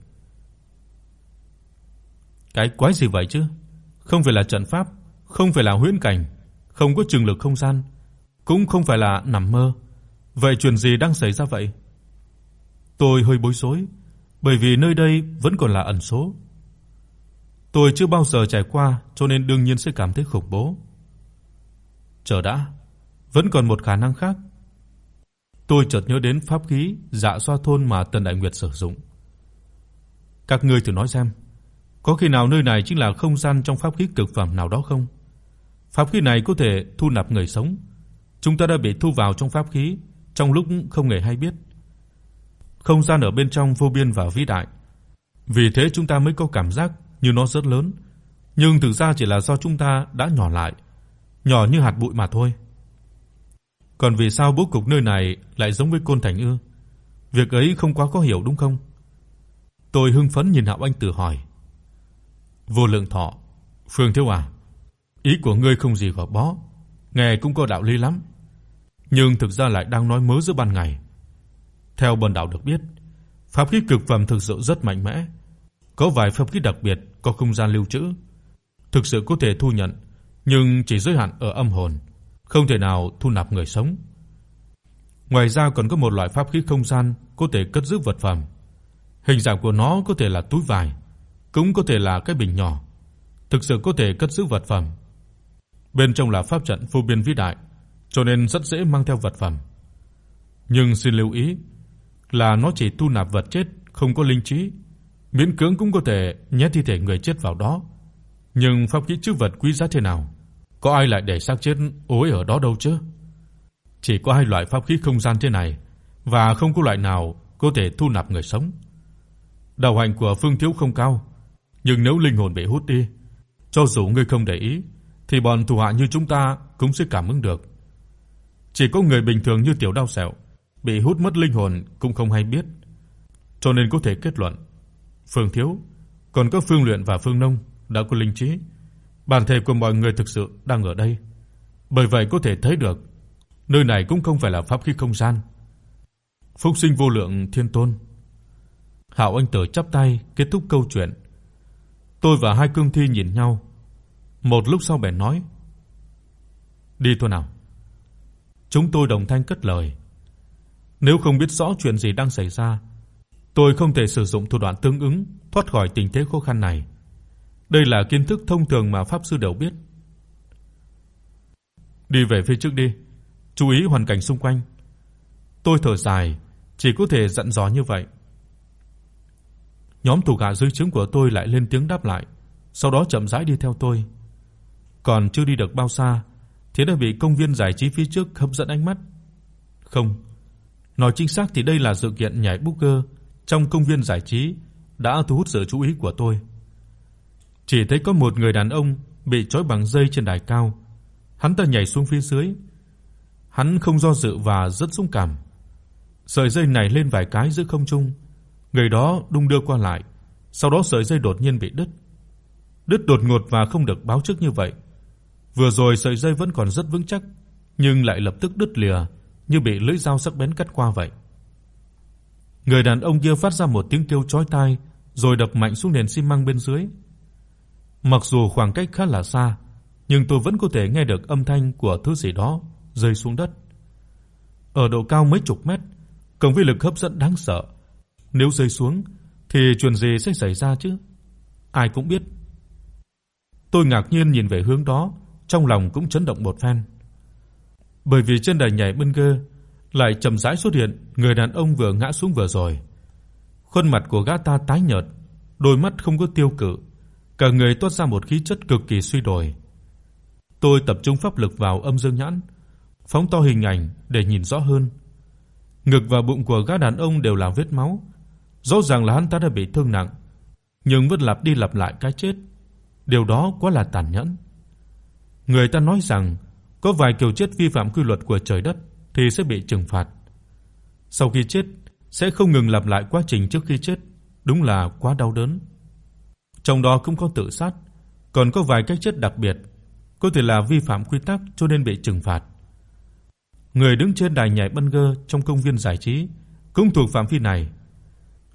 Speaker 1: Cái quái gì vậy chứ? Không phải là trận pháp không phải là huyễn cảnh, không có trường lực không gian, cũng không phải là nằm mơ. Vậy chuyện gì đang xảy ra vậy? Tôi hơi bối rối, bởi vì nơi đây vẫn còn là ẩn số. Tôi chưa bao giờ trải qua, cho nên đương nhiên sẽ cảm thấy khủng bố. Chờ đã, vẫn còn một khả năng khác. Tôi chợt nhớ đến pháp khí Dạ Xoa thôn mà Tần Đại Nguyệt sử dụng. Các ngươi thử nói xem, có khi nào nơi này chính là không gian trong pháp khí cực phẩm nào đó không? Pháp khí này có thể thu nạp người sống, chúng ta đã bị thu vào trong pháp khí trong lúc không hề hay biết. Không gian ở bên trong vô biên và vĩ đại. Vì thế chúng ta mới có cảm giác như nó rất lớn, nhưng thực ra chỉ là do chúng ta đã nhỏ lại, nhỏ như hạt bụi mà thôi. Còn vì sao bố cục nơi này lại giống với Côn Thành ư? Việc ấy không quá có hiểu đúng không? Tôi hưng phấn nhìn Hạo Anh Tử hỏi. Vô Lượng Thọ, Phương Thiếu à, ý của ngươi không gì gò bó, nghe cũng có đạo lý lắm, nhưng thực ra lại đang nói mớ giữa ban ngày. Theo bần đạo được biết, pháp khí cực phẩm thực sự rất mạnh mẽ, có vài pháp khí đặc biệt có không gian lưu trữ, thực sự có thể thu nhận, nhưng chỉ giới hạn ở âm hồn, không thể nào thu nạp người sống. Ngoài ra còn có một loại pháp khí không gian có thể cất giữ vật phẩm. Hình dạng của nó có thể là túi vải, cũng có thể là cái bình nhỏ, thực sự có thể cất giữ vật phẩm. Bên trong là pháp trận vô biên vĩ đại, cho nên rất dễ mang theo vật phẩm. Nhưng xin lưu ý là nó chỉ thu nạp vật chết, không có linh trí, miễn cưỡng cũng có thể nhét thi thể người chết vào đó. Nhưng pháp khí trữ vật quý giá thế nào, có ai lại để xác chết ối ở đó đâu chứ? Chỉ có hai loại pháp khí không gian thế này và không có loại nào có thể thu nạp người sống. Đạo hạnh của Phương Thiếu không cao, nhưng nếu linh hồn bị hút đi, cho dù ngươi không để ý thì bọn thủ hạ như chúng ta cũng sẽ cảm ứng được. Chỉ có người bình thường như tiểu đau sẹo bị hút mất linh hồn cũng không hay biết. Cho nên có thể kết luận, Phương Thiếu, còn có Phương Luyện và Phương Nông đã có linh trí, bản thể của mọi người thực sự đang ở đây. Bởi vậy có thể thấy được, nơi này cũng không phải là pháp khí không gian. Phúc sinh vô lượng thiên tôn. Hạo Anh Tử chắp tay kết thúc câu chuyện. Tôi và hai cương thi nhìn nhau. Một lúc sau bèn nói: "Đi thôi nào." Chúng tôi đồng thanh cất lời. Nếu không biết rõ chuyện gì đang xảy ra, tôi không thể sử dụng thủ đoạn tương ứng thoát khỏi tình thế khó khăn này. Đây là kiến thức thông thường mà pháp sư đều biết. Đi về phía trước đi, chú ý hoàn cảnh xung quanh. Tôi thở dài, chỉ có thể dặn dò như vậy. Nhóm thủ hạ dưới trướng của tôi lại lên tiếng đáp lại, sau đó chậm rãi đi theo tôi. Còn chưa đi được bao xa thế đã bị công viên giải trí phía trước hấp dẫn ánh mắt. Không, nói chính xác thì đây là sự kiện nhảy booker trong công viên giải trí đã thu hút sự chú ý của tôi. Chỉ thấy có một người đàn ông bị trói bằng dây trên đài cao. Hắn ta nhảy xuống phía dưới. Hắn không do dự và rất dũng cảm. Sợi dây này lên vài cái giữa không trung, người đó đung đưa qua lại, sau đó sợi dây đột nhiên bị đứt. Đứt đột ngột và không được báo trước như vậy. Vừa rồi sợi dây vẫn còn rất vững chắc, nhưng lại lập tức đứt lìa, như bị lưỡi dao sắc bén cắt qua vậy. Người đàn ông kia phát ra một tiếng kêu chói tai, rồi đập mạnh xuống nền xi măng bên dưới. Mặc dù khoảng cách khá là xa, nhưng tôi vẫn có thể nghe được âm thanh của thứ gì đó rơi xuống đất. Ở độ cao mấy chục mét, cộng với lực hấp dẫn đáng sợ, nếu rơi xuống thì chuyện gì sẽ xảy ra chứ? Ai cũng biết. Tôi ngạc nhiên nhìn về hướng đó, trong lòng cũng chấn động một phen. Bởi vì trên đài nhảy bên kia lại chậm rãi xuất hiện người đàn ông vừa ngã xuống vừa rồi. Khuôn mặt của gã ta tái nhợt, đôi mắt không có tiêu cự, cả người toát ra một khí chất cực kỳ suy đồi. Tôi tập trung pháp lực vào âm dương nhãn, phóng to hình ảnh để nhìn rõ hơn. Ngực và bụng của gã đàn ông đều là vết máu, rõ ràng là hắn ta đã bị thương nặng, nhưng vẫn lặp đi lặp lại cái chết. Điều đó quá là tàn nhẫn. Người ta nói rằng có vài kiểu chết vi phạm quy luật của trời đất thì sẽ bị trừng phạt. Sau khi chết sẽ không ngừng lặp lại quá trình trước khi chết, đúng là quá đau đớn. Trong đó cũng có tự sát, còn có vài cách chết đặc biệt, có thể là vi phạm quy tắc cho nên bị trừng phạt. Người đứng trên đài nhảy bungee trong công viên giải trí cũng thuộc phạm vi này.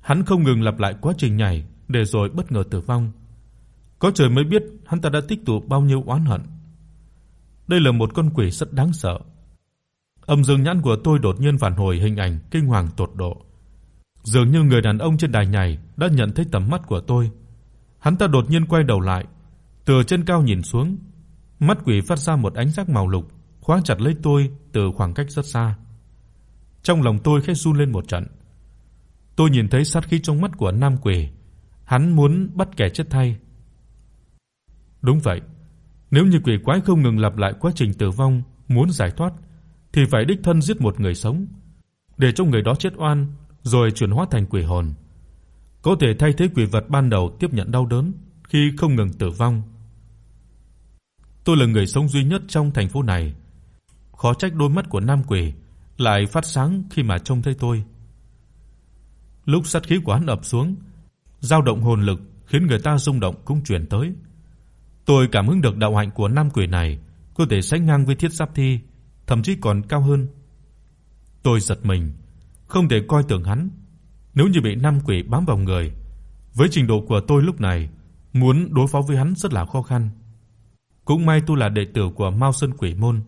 Speaker 1: Hắn không ngừng lặp lại quá trình nhảy để rồi bất ngờ tử vong. Có trời mới biết hắn ta đã tích tụ bao nhiêu oán hận. Đây là một con quỷ rất đáng sợ. Âm dương nhãn của tôi đột nhiên phản hồi hình ảnh kinh hoàng tột độ. Dường như người đàn ông trên đài nhảy đã nhận thấy tầm mắt của tôi. Hắn ta đột nhiên quay đầu lại, từ trên cao nhìn xuống, mắt quỷ phát ra một ánh sắc màu lục, khóa chặt lấy tôi từ khoảng cách rất xa. Trong lòng tôi khẽ run lên một trận. Tôi nhìn thấy sát khí trong mắt của nam quỷ, hắn muốn bắt kẻ chết thay. Đúng vậy, nếu như quỷ quái không ngừng lặp lại quá trình tử vong muốn giải thoát thì phải đích thân giết một người sống, để cho người đó chết oan rồi chuyển hóa thành quỷ hồn, có thể thay thế quỷ vật ban đầu tiếp nhận đau đớn khi không ngừng tử vong. Tôi là người sống duy nhất trong thành phố này, khó trách đôi mắt của nam quỷ lại phát sáng khi mà trông thấy tôi. Lúc sát khí của hắn ập xuống, dao động hồn lực khiến người ta rung động cũng truyền tới. Tôi cảm ứng được đạo hạnh của nam quỷ này có thể sánh ngang với thiết giáp thi, thậm chí còn cao hơn. Tôi giật mình, không thể coi thường hắn. Nếu như bị nam quỷ bám vào người, với trình độ của tôi lúc này, muốn đối phó với hắn rất là khó khăn. Cũng may tôi là đệ tử của Mao Sơn Quỷ môn,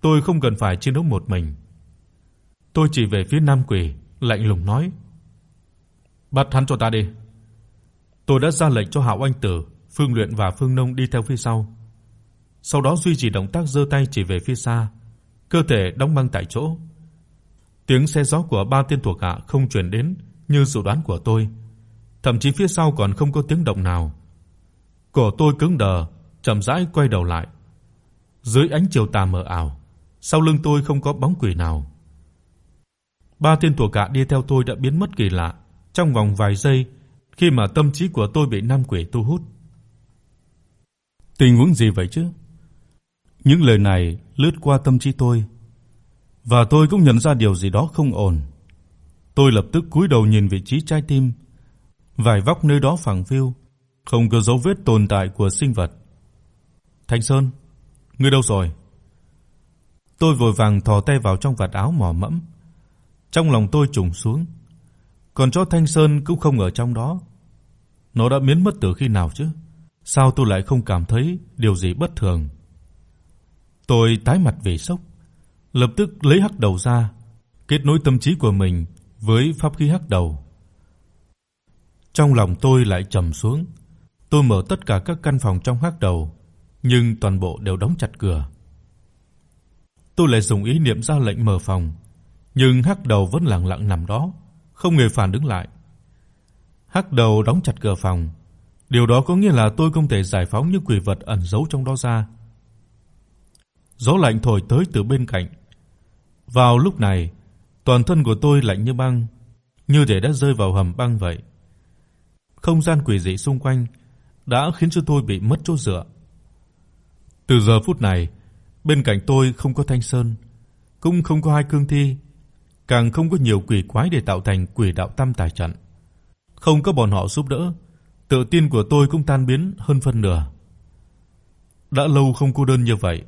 Speaker 1: tôi không cần phải chiến đấu một mình. Tôi chỉ về phía nam quỷ, lạnh lùng nói: "Bắt hắn cho ta đi." Tôi đã ra lệnh cho Hạo Anh Tử, Phương Luyện và Phương Nông đi theo phía sau. Sau đó duy trì động tác giơ tay chỉ về phía xa, cơ thể đóng băng tại chỗ. Tiếng xe gió của ba tên thuộc hạ không truyền đến như dự đoán của tôi, thậm chí phía sau còn không có tiếng động nào. Cổ tôi cứng đờ, chậm rãi quay đầu lại. Dưới ánh chiều tà mờ ảo, sau lưng tôi không có bóng quỷ nào. Ba tên thuộc hạ đi theo tôi đã biến mất kỳ lạ trong vòng vài giây khi mà tâm trí của tôi bị nam quỷ thu hút. Tình huống gì vậy chứ? Những lời này lướt qua tâm trí tôi và tôi cũng nhận ra điều gì đó không ổn. Tôi lập tức cúi đầu nhìn vị trí trái tim. vài vóc nơi đó phẳng phiu, không có dấu vết tồn tại của sinh vật. Thanh Sơn, ngươi đâu rồi? Tôi vội vàng thò tay vào trong vạt áo mò mẫm. Trong lòng tôi trùng xuống. Còn chó Thanh Sơn cũng không ở trong đó. Nó đã biến mất từ khi nào chứ? Sao tôi lại không cảm thấy điều gì bất thường? Tôi tái mặt vì sốc, lập tức lấy hắc đầu ra, kết nối tâm trí của mình với pháp khí hắc đầu. Trong lòng tôi lại trầm xuống. Tôi mở tất cả các căn phòng trong hắc đầu, nhưng toàn bộ đều đóng chặt cửa. Tôi lại dùng ý niệm ra lệnh mở phòng, nhưng hắc đầu vẫn lặng lặng nằm đó, không hề phản ứng lại. Hắc đầu đóng chặt cửa phòng, điều đó có nghĩa là tôi không thể giải phóng những quỷ vật ẩn giấu trong đó ra. Gió lạnh thổi tới từ bên cạnh. Vào lúc này, toàn thân của tôi lạnh như băng, như thể đã rơi vào hầm băng vậy. Không gian quỷ dị xung quanh đã khiến cho tôi bị mất chỗ dựa. Từ giờ phút này, bên cạnh tôi không có Thanh Sơn, cũng không có hai cương thi, càng không có nhiều quỷ quái để tạo thành quỷ đạo tam tài trận. Không có bọn họ giúp đỡ, tự tin của tôi cũng tan biến hơn phân nửa. Đã lâu không cô đơn như vậy,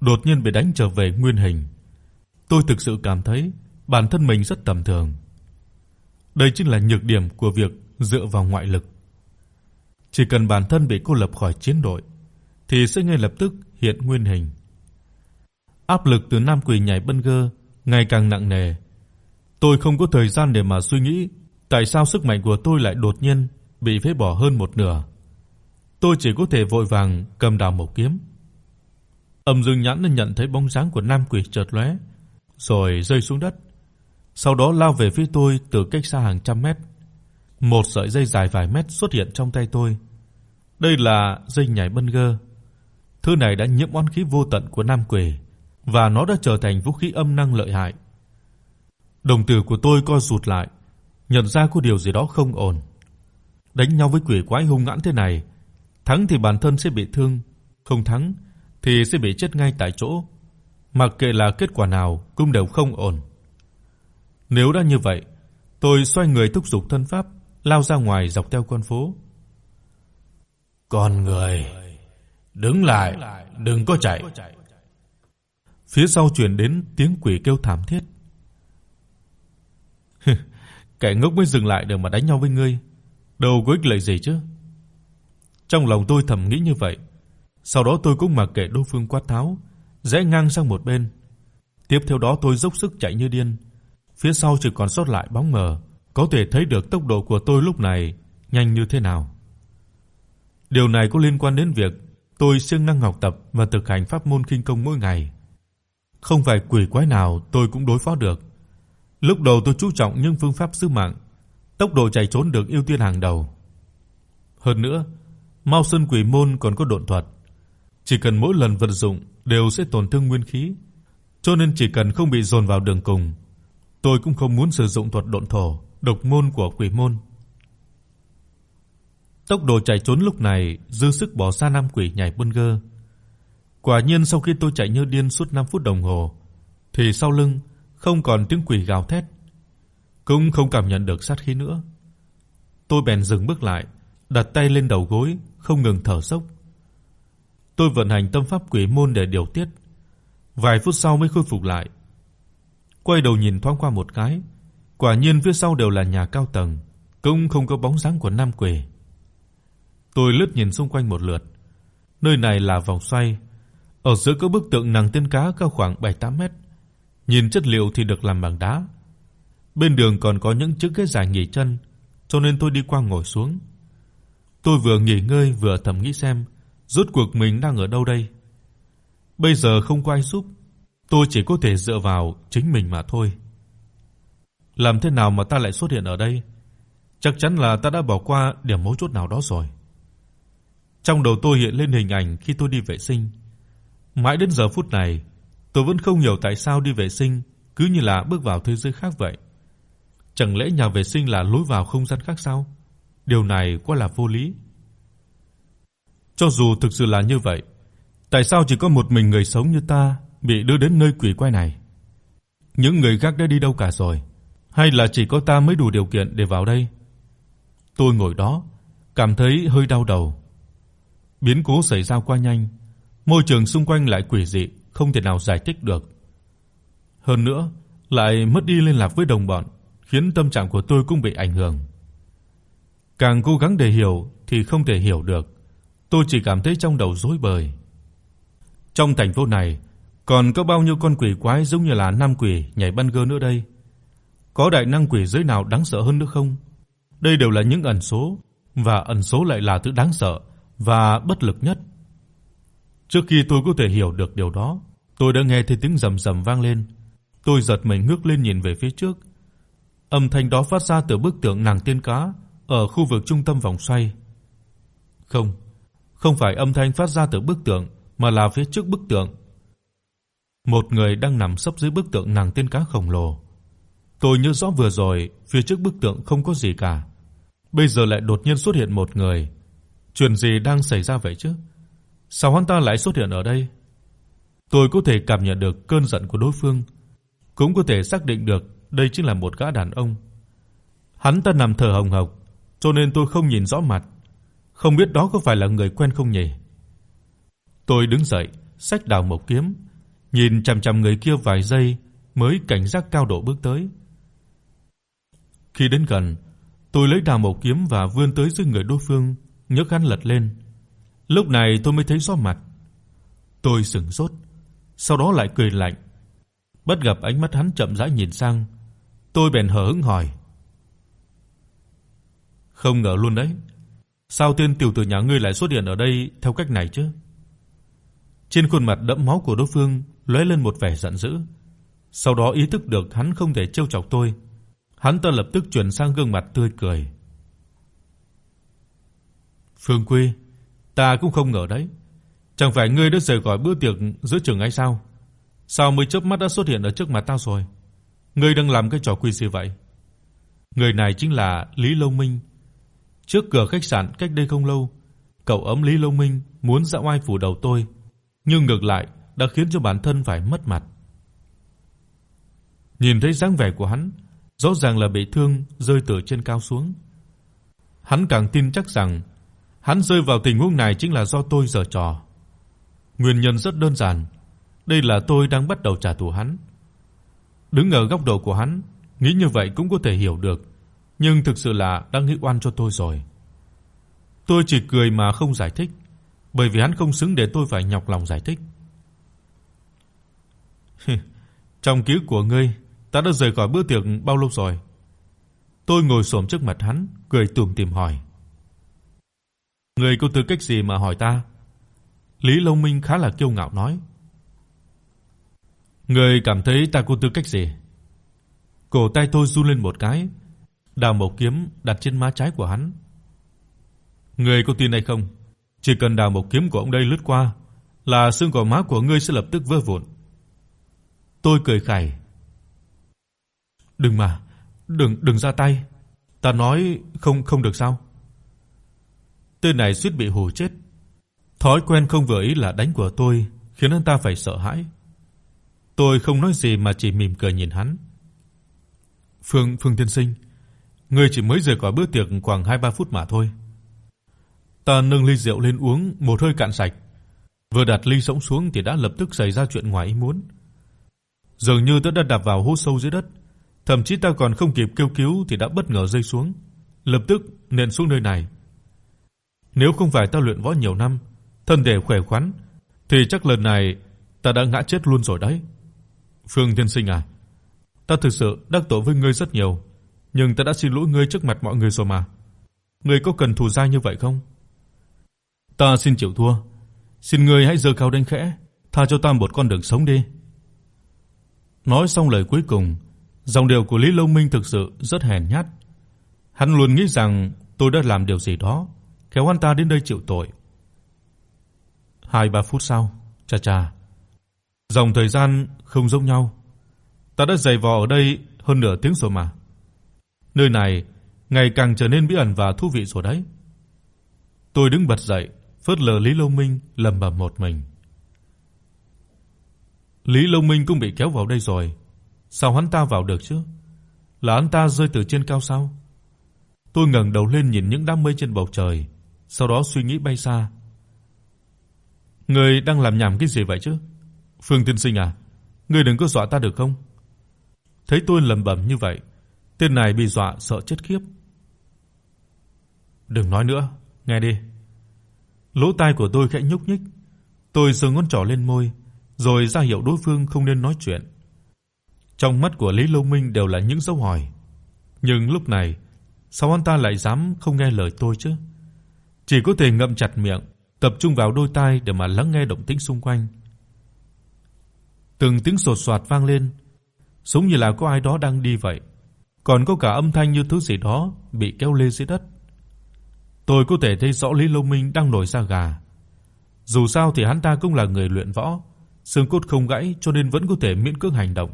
Speaker 1: đột nhiên bị đánh trở về nguyên hình. Tôi thực sự cảm thấy bản thân mình rất tầm thường. Đây chính là nhược điểm của việc dựa vào ngoại lực. Chỉ cần bản thân bị cô lập khỏi chiến đội thì sẽ ngay lập tức hiện nguyên hình. Áp lực từ nam quỷ nhảy bân gơ ngày càng nặng nề. Tôi không có thời gian để mà suy nghĩ tại sao sức mạnh của tôi lại đột nhiên bị phế bỏ hơn một nửa. Tôi chỉ có thể vội vàng cầm đào mộc kiếm. Âm Dương Nhãn đã nhận thấy bóng dáng của nam quỷ chợt lóe, rồi rơi xuống đất. Sau đó lao về phía tôi từ cách xa hàng trăm mét. Một sợi dây dài vài mét xuất hiện trong tay tôi. Đây là dây nhảy bân gơ. Thứ này đã nhiễm oán khí vô tận của nam quỷ và nó đã trở thành vũ khí âm năng lợi hại. Đồng tử của tôi co rụt lại, nhận ra có điều gì đó không ổn. Đánh nhau với quỷ quái hung hãn thế này, thắng thì bản thân sẽ bị thương, không thắng thì sẽ bị chết ngay tại chỗ. Mặc kệ là kết quả nào cũng đều không ổn. Nếu đã như vậy, tôi xoay người thúc giục thân pháp, lao ra ngoài dọc theo con phố.
Speaker 2: "Con người, đứng lại, đừng có chạy."
Speaker 1: Phía sau truyền đến tiếng quỷ kêu thảm thiết. *laughs* Kẻ ngốc mới dừng lại để mà đánh nhau với ngươi, đâu có ích lợi gì chứ. Trong lòng tôi thầm nghĩ như vậy, sau đó tôi cũng mặc kệ đối phương quát tháo, rẽ ngang sang một bên. Tiếp theo đó tôi dốc sức chạy như điên. Phía sau chỉ còn sót lại bóng mờ, có thể thấy được tốc độ của tôi lúc này nhanh như thế nào. Điều này có liên quan đến việc tôi siêng năng học tập và thực hành pháp môn khinh công mỗi ngày. Không phải quỷ quái nào tôi cũng đối phó được. Lúc đầu tôi chú trọng những phương pháp sư mạng, tốc độ chạy trốn được ưu tiên hàng đầu. Hơn nữa, Mao Sơn Quỷ môn còn có độn thuật, chỉ cần mỗi lần vận dụng đều sẽ tổn thương nguyên khí, cho nên chỉ cần không bị dồn vào đường cùng, tôi cũng không muốn sử dụng thuật độn thổ, độc môn của quỷ môn. Tốc độ chạy trốn lúc này dư sức bỏ xa nam quỷ nhảy burger. Quả nhiên sau khi tôi chạy như điên suốt 5 phút đồng hồ, thì sau lưng không còn tiếng quỷ gào thét, cũng không cảm nhận được sát khí nữa. Tôi bèn dừng bước lại, đặt tay lên đầu gối, không ngừng thở dốc. Tôi vận hành tâm pháp quỷ môn để điều tiết, vài phút sau mới khôi phục lại. Quay đầu nhìn thoáng qua một cái, quả nhiên phía sau đều là nhà cao tầng, cũng không có bóng dáng của nam quỷ. Tôi lướt nhìn xung quanh một lượt. Nơi này là vòng xoay, ở giữa có bức tượng nàng tiên cá cao khoảng 7-8 mét. Nhìn chất liệu thì được làm bằng đá. Bên đường còn có những chiếc ghế dài nghỉ chân, cho nên tôi đi qua ngồi xuống. Tôi vừa nghỉ ngơi vừa thầm nghĩ xem rốt cuộc mình đang ở đâu đây. Bây giờ không có ai giúp, tôi chỉ có thể dựa vào chính mình mà thôi. Làm thế nào mà ta lại xuất hiện ở đây? Chắc chắn là ta đã bỏ qua điểm mấu chốt nào đó rồi. Trong đầu tôi hiện lên hình ảnh khi tôi đi vệ sinh. Mãi đến giờ phút này, tôi vẫn không hiểu tại sao đi vệ sinh cứ như là bước vào thế giới khác vậy. Chẳng lẽ nhà vệ sinh là lối vào không gian khác sao? Điều này quá là vô lý. Cho dù thực sự là như vậy, tại sao chỉ có một mình người sống như ta bị đưa đến nơi quỷ quái này? Những người khác đã đi đâu cả rồi? Hay là chỉ có ta mới đủ điều kiện để vào đây? Tôi ngồi đó, cảm thấy hơi đau đầu. Biến cố xảy ra quá nhanh, môi trường xung quanh lại quỷ dị, không thể nào giải thích được. Hơn nữa, lại mất đi liên lạc với đồng bọn, khiến tâm trạng của tôi cũng bị ảnh hưởng. Càng cố gắng để hiểu thì không thể hiểu được. Tôi chỉ cảm thấy trong đầu rối bời. Trong thành phố này còn có bao nhiêu con quỷ quái giống như là nam quỷ nhảy ban gơ nữa đây? Có đại năng quỷ giới nào đáng sợ hơn nữa không? Đây đều là những ẩn số và ẩn số lại là thứ đáng sợ và bất lực nhất. Trước khi tôi có thể hiểu được điều đó, tôi đã nghe thấy tiếng rầm rầm vang lên. Tôi giật mình ngước lên nhìn về phía trước. Âm thanh đó phát ra từ bức tượng nàng tiên cá ở khu vực trung tâm vòng xoay. Không, không phải âm thanh phát ra từ bức tượng mà là phía trước bức tượng. Một người đang nằm sấp dưới bức tượng nàng tiên cá khổng lồ. Tôi nhớ rõ vừa rồi, phía trước bức tượng không có gì cả. Bây giờ lại đột nhiên xuất hiện một người. Chuyện gì đang xảy ra vậy chứ? Sao hắn ta lại xuất hiện ở đây? Tôi có thể cảm nhận được cơn giận của đối phương, cũng có thể xác định được đây chính là một gã đàn ông. Hắn ta nằm thở hồng hộc, cho nên tôi không nhìn rõ mặt, không biết đó có phải là người quen không nhỉ. Tôi đứng dậy, xách đào mộc kiếm, nhìn chằm chằm người kia vài giây mới cảnh giác cao độ bước tới. Khi đến gần, tôi lấy đào mộc kiếm và vươn tới dưới người đối phương, nhấc hắn lật lên. Lúc này tôi mới thấy rõ mặt. Tôi sững sốt, sau đó lại cười lạnh. Bất gặp ánh mắt hắn chậm rãi nhìn sang, tôi bèn hờ hững hỏi: "Không ngờ luôn đấy, sao tên tiểu tử nhà ngươi lại xuất hiện ở đây theo cách này chứ?" Trên khuôn mặt đẫm máu của đối phương lóe lên một vẻ giận dữ. Sau đó ý thức được hắn không thể trêu chọc tôi, hắn ta lập tức chuyển sang gương mặt tươi cười. "Phương Quy, ta cũng không ngờ đấy, chẳng phải ngươi đã rời khỏi bữa tiệc giữa trường hay sao? Sao mới chớp mắt đã xuất hiện ở trước mặt tao rồi? Ngươi đang làm cái trò quỷ gì vậy?" Người này chính là Lý Long Minh. Trước cửa khách sạn cách đây không lâu, cậu ấm Lý Long Minh muốn dã oai phủ đầu tôi, nhưng ngược lại đã khiến cho bản thân phải mất mặt. Nhìn thấy dáng vẻ của hắn, rõ ràng là bị thương rơi từ trên cao xuống. Hắn càng tin chắc rằng hắn rơi vào tình huống này chính là do tôi giở trò. Nguyên nhân rất đơn giản, đây là tôi đang bắt đầu trả thù hắn. Đứng ở góc độ của hắn, nghĩ như vậy cũng có thể hiểu được, nhưng thực sự là đã nghĩ oan cho tôi rồi. Tôi chỉ cười mà không giải thích, bởi vì hắn không xứng để tôi phải nhọc lòng giải thích. *laughs* Trong ký ức của ngươi, ta đã rời khỏi bữa tiệc bao lâu rồi? Tôi ngồi xổm trước mặt hắn, cười tủm tỉm hỏi. Ngươi có tư cách gì mà hỏi ta? Lý Long Minh khá là kiêu ngạo nói. Ngươi cảm thấy ta có tư cách gì? Cổ tay tôi run lên một cái, đào mộc kiếm đặt trên má trái của hắn. Ngươi có tin hay không? Chỉ cần đào mộc kiếm của ông đây lướt qua, là xương gò má của ngươi sẽ lập tức vỡ vụn. Tôi cười khẩy. "Đừng mà, đừng đừng ra tay. Ta nói không không được sao?" Tên này suýt bị hù chết. Thói quen không vừa ý là đánh của tôi khiến anh ta phải sợ hãi. Tôi không nói gì mà chỉ mỉm cười nhìn hắn. "Phương Phương tiên sinh, ngươi chỉ mới rời khỏi bữa tiệc khoảng 2-3 phút mà thôi." Ta nâng ly rượu lên uống một hơi cạn sạch. Vừa đặt ly sõng xuống thì đã lập tức xảy ra chuyện ngoài ý muốn. Dường như tôi đã đạp vào hố sâu dưới đất, thậm chí ta còn không kịp kêu cứu thì đã bất ngờ rơi xuống, lập tức nện xuống nơi này. Nếu không phải ta luyện võ nhiều năm, thân thể khỏe khoắn thì chắc lần này ta đã ngã chết luôn rồi đấy. Phương tiên sinh à, ta thực sự đắc tội với ngươi rất nhiều, nhưng ta đã xin lỗi ngươi trước mặt mọi người rồi mà. Ngươi có cần thù dai như vậy không? Ta xin chịu thua. Xin ngươi hãy giơ cao đánh khẽ, tha cho ta một con đường sống đi. Nói xong lời cuối cùng, giọng điệu của Lý Long Minh thực sự rất hèn nhát. Hắn luôn nghĩ rằng tôi đã làm điều gì đó, kéo hắn ta đến đây chịu tội. 2-3 phút sau, cha cha. Dòng thời gian không giống nhau. Ta đã dày vò ở đây hơn nửa tiếng rồi mà. Nơi này ngày càng trở nên bí ẩn và thú vị rồi đấy. Tôi đứng bật dậy, phớt lờ Lý Long Minh lẩm bẩm một mình. Lý Long Minh cũng bị kéo vào đây rồi, sao hắn ta vào được chứ? Là hắn ta rơi từ trên cao sao? Tôi ngẩng đầu lên nhìn những đám mây trên bầu trời, sau đó suy nghĩ bay xa. Ngươi đang làm nhảm cái gì vậy chứ? Phương tiên sinh à, ngươi đừng có dọa ta được không? Thấy tôi lẩm bẩm như vậy, tên này bị dọa sợ chết khiếp. Đừng nói nữa, nghe đi. Lỗ tai của tôi khẽ nhúc nhích, tôi giơ ngón trỏ lên môi, rồi ra hiệu đối phương không nên nói chuyện. Trong mắt của Lý Lâu Minh đều là những dấu hỏi, nhưng lúc này, sao anh ta lại dám không nghe lời tôi chứ? Chỉ có thể ngậm chặt miệng, tập trung vào đôi tai để mà lắng nghe động tĩnh xung quanh. Từng tiếng sột soạt vang lên, giống như là có ai đó đang đi vậy, còn có cả âm thanh như thứ gì đó bị kéo lê dưới đất. Tôi có thể thấy rõ Lý Lâu Minh đang nổi da gà. Dù sao thì hắn ta cũng là người luyện võ, xương cốt không gãy cho nên vẫn có thể miễn cưỡng hành động.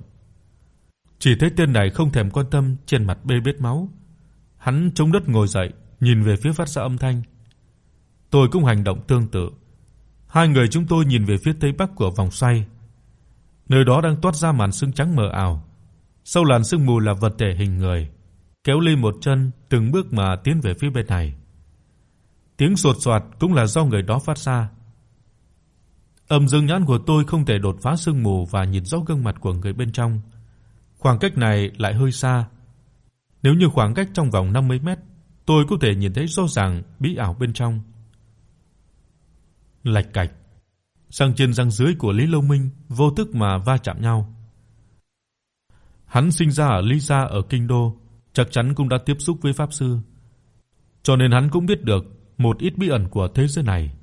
Speaker 1: Chỉ thấy tên này không thèm quan tâm trên mặt bê bết máu. Hắn chống đất ngồi dậy, nhìn về phía phát ra âm thanh. Tôi cũng hành động tương tự. Hai người chúng tôi nhìn về phía tây bắc của vòng xoay. Nơi đó đang toát ra màn sương trắng mờ ảo. Sau làn sương mù là vật thể hình người, kéo lê một chân từng bước mà tiến về phía bên này. Tiếng sột soạt cũng là do người đó phát ra. Âm dương nhãn của tôi không thể đột phá sương mù và nhìn rõ gương mặt của người bên trong. Khoảng cách này lại hơi xa. Nếu như khoảng cách trong vòng 50 mét, tôi có thể nhìn thấy rõ ràng bí ảo bên trong. Lạch cạch, răng trên răng dưới của Lý Lâu Minh vô thức mà va chạm nhau. Hắn sinh ra ở Lý gia ở kinh đô, chắc chắn cũng đã tiếp xúc với pháp sư. Cho nên hắn cũng biết được một ít bí ẩn của thế giới này.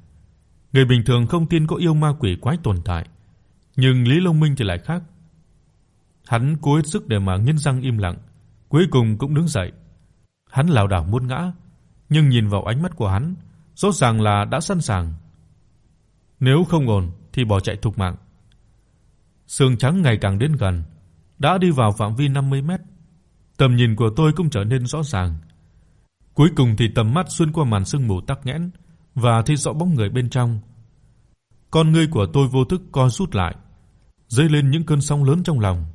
Speaker 1: Người bình thường không tin có yêu ma quỷ quái tồn tại, nhưng Lý Long Minh thì lại khác. Hắn cố hết sức để mà nghiến răng im lặng, cuối cùng cũng đứng dậy. Hắn lảo đảo muốn ngã, nhưng nhìn vào ánh mắt của hắn, rõ ràng là đã sẵn sàng. Nếu không ổn thì bỏ chạy thục mạng. Sương trắng ngày càng đến gần, đã đi vào phạm vi 50 mét. Tầm nhìn của tôi cũng trở nên rõ ràng. Cuối cùng thì tầm mắt xuyên qua màn sương mù tắc nghẽn và thấy rõ bóng người bên trong. Con ngươi của tôi vô thức co rút lại, dấy lên những cơn sóng lớn trong lòng.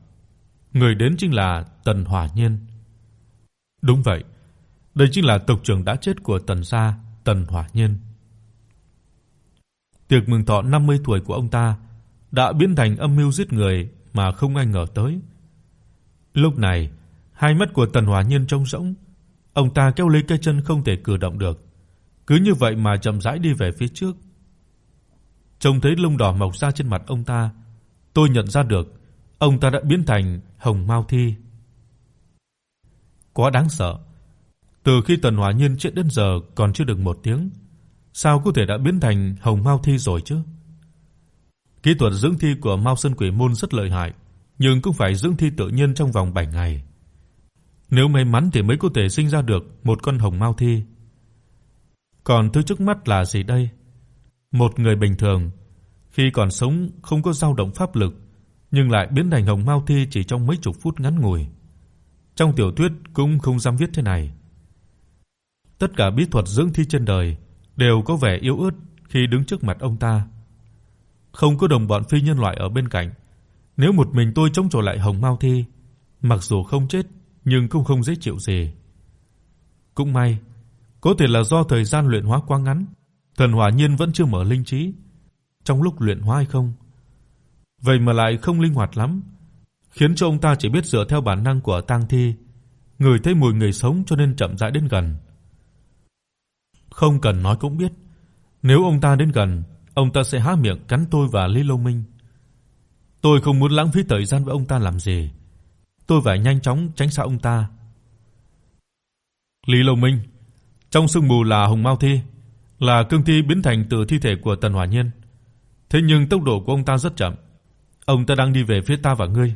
Speaker 1: Người đến chính là Tần Hỏa Nhiên. Đúng vậy, đây chính là tộc trưởng đã chết của Tần gia, Tần Hỏa Nhiên. Tiệc mừng thọ 50 tuổi của ông ta đã biến thành âm mưu giết người mà không ai ngờ tới. Lúc này, hai mắt của Tần Hỏa nhân trống rỗng, ông ta kéo lấy cái chân không thể cử động được. Cứ như vậy mà chậm rãi đi về phía trước. Trông thấy lông đỏ mọc ra trên mặt ông ta, tôi nhận ra được ông ta đã biến thành Hồng Mao Thi. Quá đáng sợ. Từ khi Tần Hỏa nhân chết đến giờ còn chưa được một tiếng, sao có thể đã biến thành Hồng Mao Thi rồi chứ? Kỹ thuật dưỡng thi của Mao Sơn Quỷ môn rất lợi hại, nhưng cũng phải dưỡng thi tự nhiên trong vòng 7 ngày. Nếu may mắn thì mới có thể sinh ra được một con hồng mao thi. Còn thứ trước mắt là gì đây? Một người bình thường khi còn sống không có dao động pháp lực, nhưng lại biến thành hồng mao thi chỉ trong mấy chục phút ngắn ngủi. Trong tiểu thuyết cũng không dám viết thế này. Tất cả bí thuật dưỡng thi trên đời đều có vẻ yếu ớt khi đứng trước mặt ông ta. Không có đồng bọn phi nhân loại ở bên cạnh, nếu một mình tôi chống chọi lại Hồng Mao Thi, mặc dù không chết nhưng cũng không dễ chịu gì. Cũng may, có thể là do thời gian luyện hóa quá ngắn, Thần Hỏa Nhiên vẫn chưa mở linh trí. Trong lúc luyện hóa hay không, vậy mà lại không linh hoạt lắm, khiến cho ông ta chỉ biết dựa theo bản năng của tang thi, người thấy mùi người sống cho nên chậm rãi đến gần. Không cần nói cũng biết, nếu ông ta đến gần, ông ta sẽ há miệng cắn tôi và Lý Long Minh. Tôi không muốn lãng phí thời gian với ông ta làm gì. Tôi phải nhanh chóng tránh xa ông ta. Lý Long Minh, trong sương mù là Hồng Mao Thi, là cương thi biến thành từ thi thể của Tần Hỏa Nhiên. Thế nhưng tốc độ của ông ta rất chậm. Ông ta đang đi về phía ta và ngươi.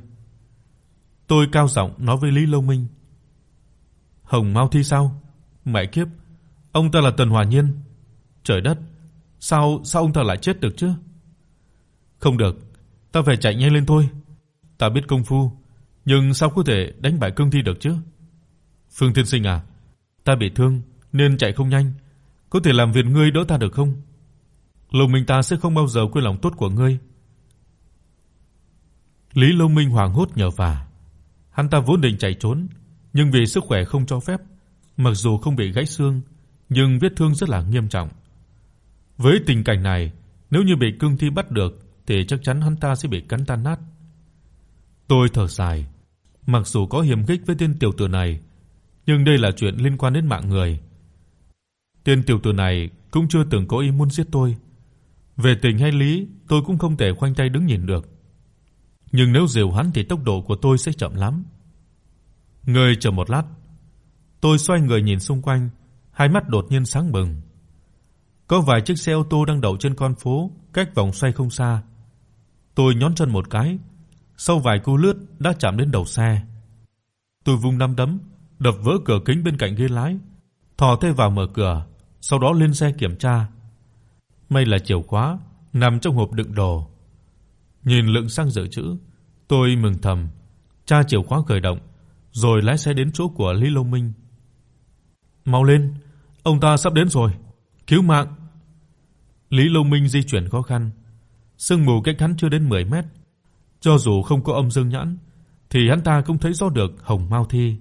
Speaker 1: Tôi cao giọng nói với Lý Lâu Minh. Hồng Mao Thi sao? Mẹ kiếp, ông ta là Tần Hỏa Nhiên. Trời đất, sao sao ông ta lại chết được chứ? Không được, ta phải chạy nhanh lên thôi. Ta biết công phu, nhưng sao có thể đánh bại cương thi được chứ? Phương Thiên Sinh à, ta bị thương nên chạy không nhanh, có thể làm việc ngươi đỡ ta được không? Lâu Minh ta sẽ không bao giờ quên lòng tốt của ngươi. Lý lô Minh hoảng hốt nhờ vả. Hắn ta vốn định chạy trốn, nhưng vì sức khỏe không cho phép, mặc dù không bị gãy xương, nhưng vết thương rất là nghiêm trọng. Với tình cảnh này, nếu như bị cương thi bắt được thì chắc chắn hắn ta sẽ bị cắn tan nát. Tôi thở dài, mặc dù có hiềm khích với tên tiểu tử này, nhưng đây là chuyện liên quan đến mạng người. Tên tiểu tử này cũng chưa từng có ý muốn giết tôi. Về tình hay lý, tôi cũng không thể khoanh tay đứng nhìn được. Nhưng nếu giết hắn thì tốc độ của tôi sẽ chậm lắm. Ngươi chờ một lát. Tôi xoay người nhìn xung quanh, hai mắt đột nhiên sáng bừng. Có vài chiếc xe ô tô đang đậu trên con phố, cách vòng xoay không xa. Tôi nhón chân một cái, sau vài cú lướt đã chạm đến đầu xe. Tôi vung nắm đấm, đập vỡ cửa kính bên cạnh ghế lái, thò tay vào mở cửa, sau đó lên xe kiểm tra. May là chìa khóa nằm trong hộp đựng đồ. Nhìn lượng xăng dự trữ, tôi mừng thầm, tra chìa khóa khởi động, rồi lái xe đến chỗ của Lý Long Minh. "Mau lên, ông ta sắp đến rồi, cứu mạng." Lý Long Minh di chuyển khó khăn, sương mù cách hắn chưa đến 10 mét, cho dù không có âm dương nhãn thì hắn ta cũng thấy rõ được Hồng Mao Thi.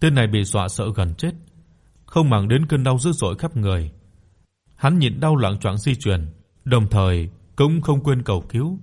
Speaker 1: Tên này bị dọa sợ gần chết, không màng đến cơn đau dữ dội khắp người. Hắn nhịn đau loạng choạng di chuyển, đồng thời cũng không quên cầu cứu.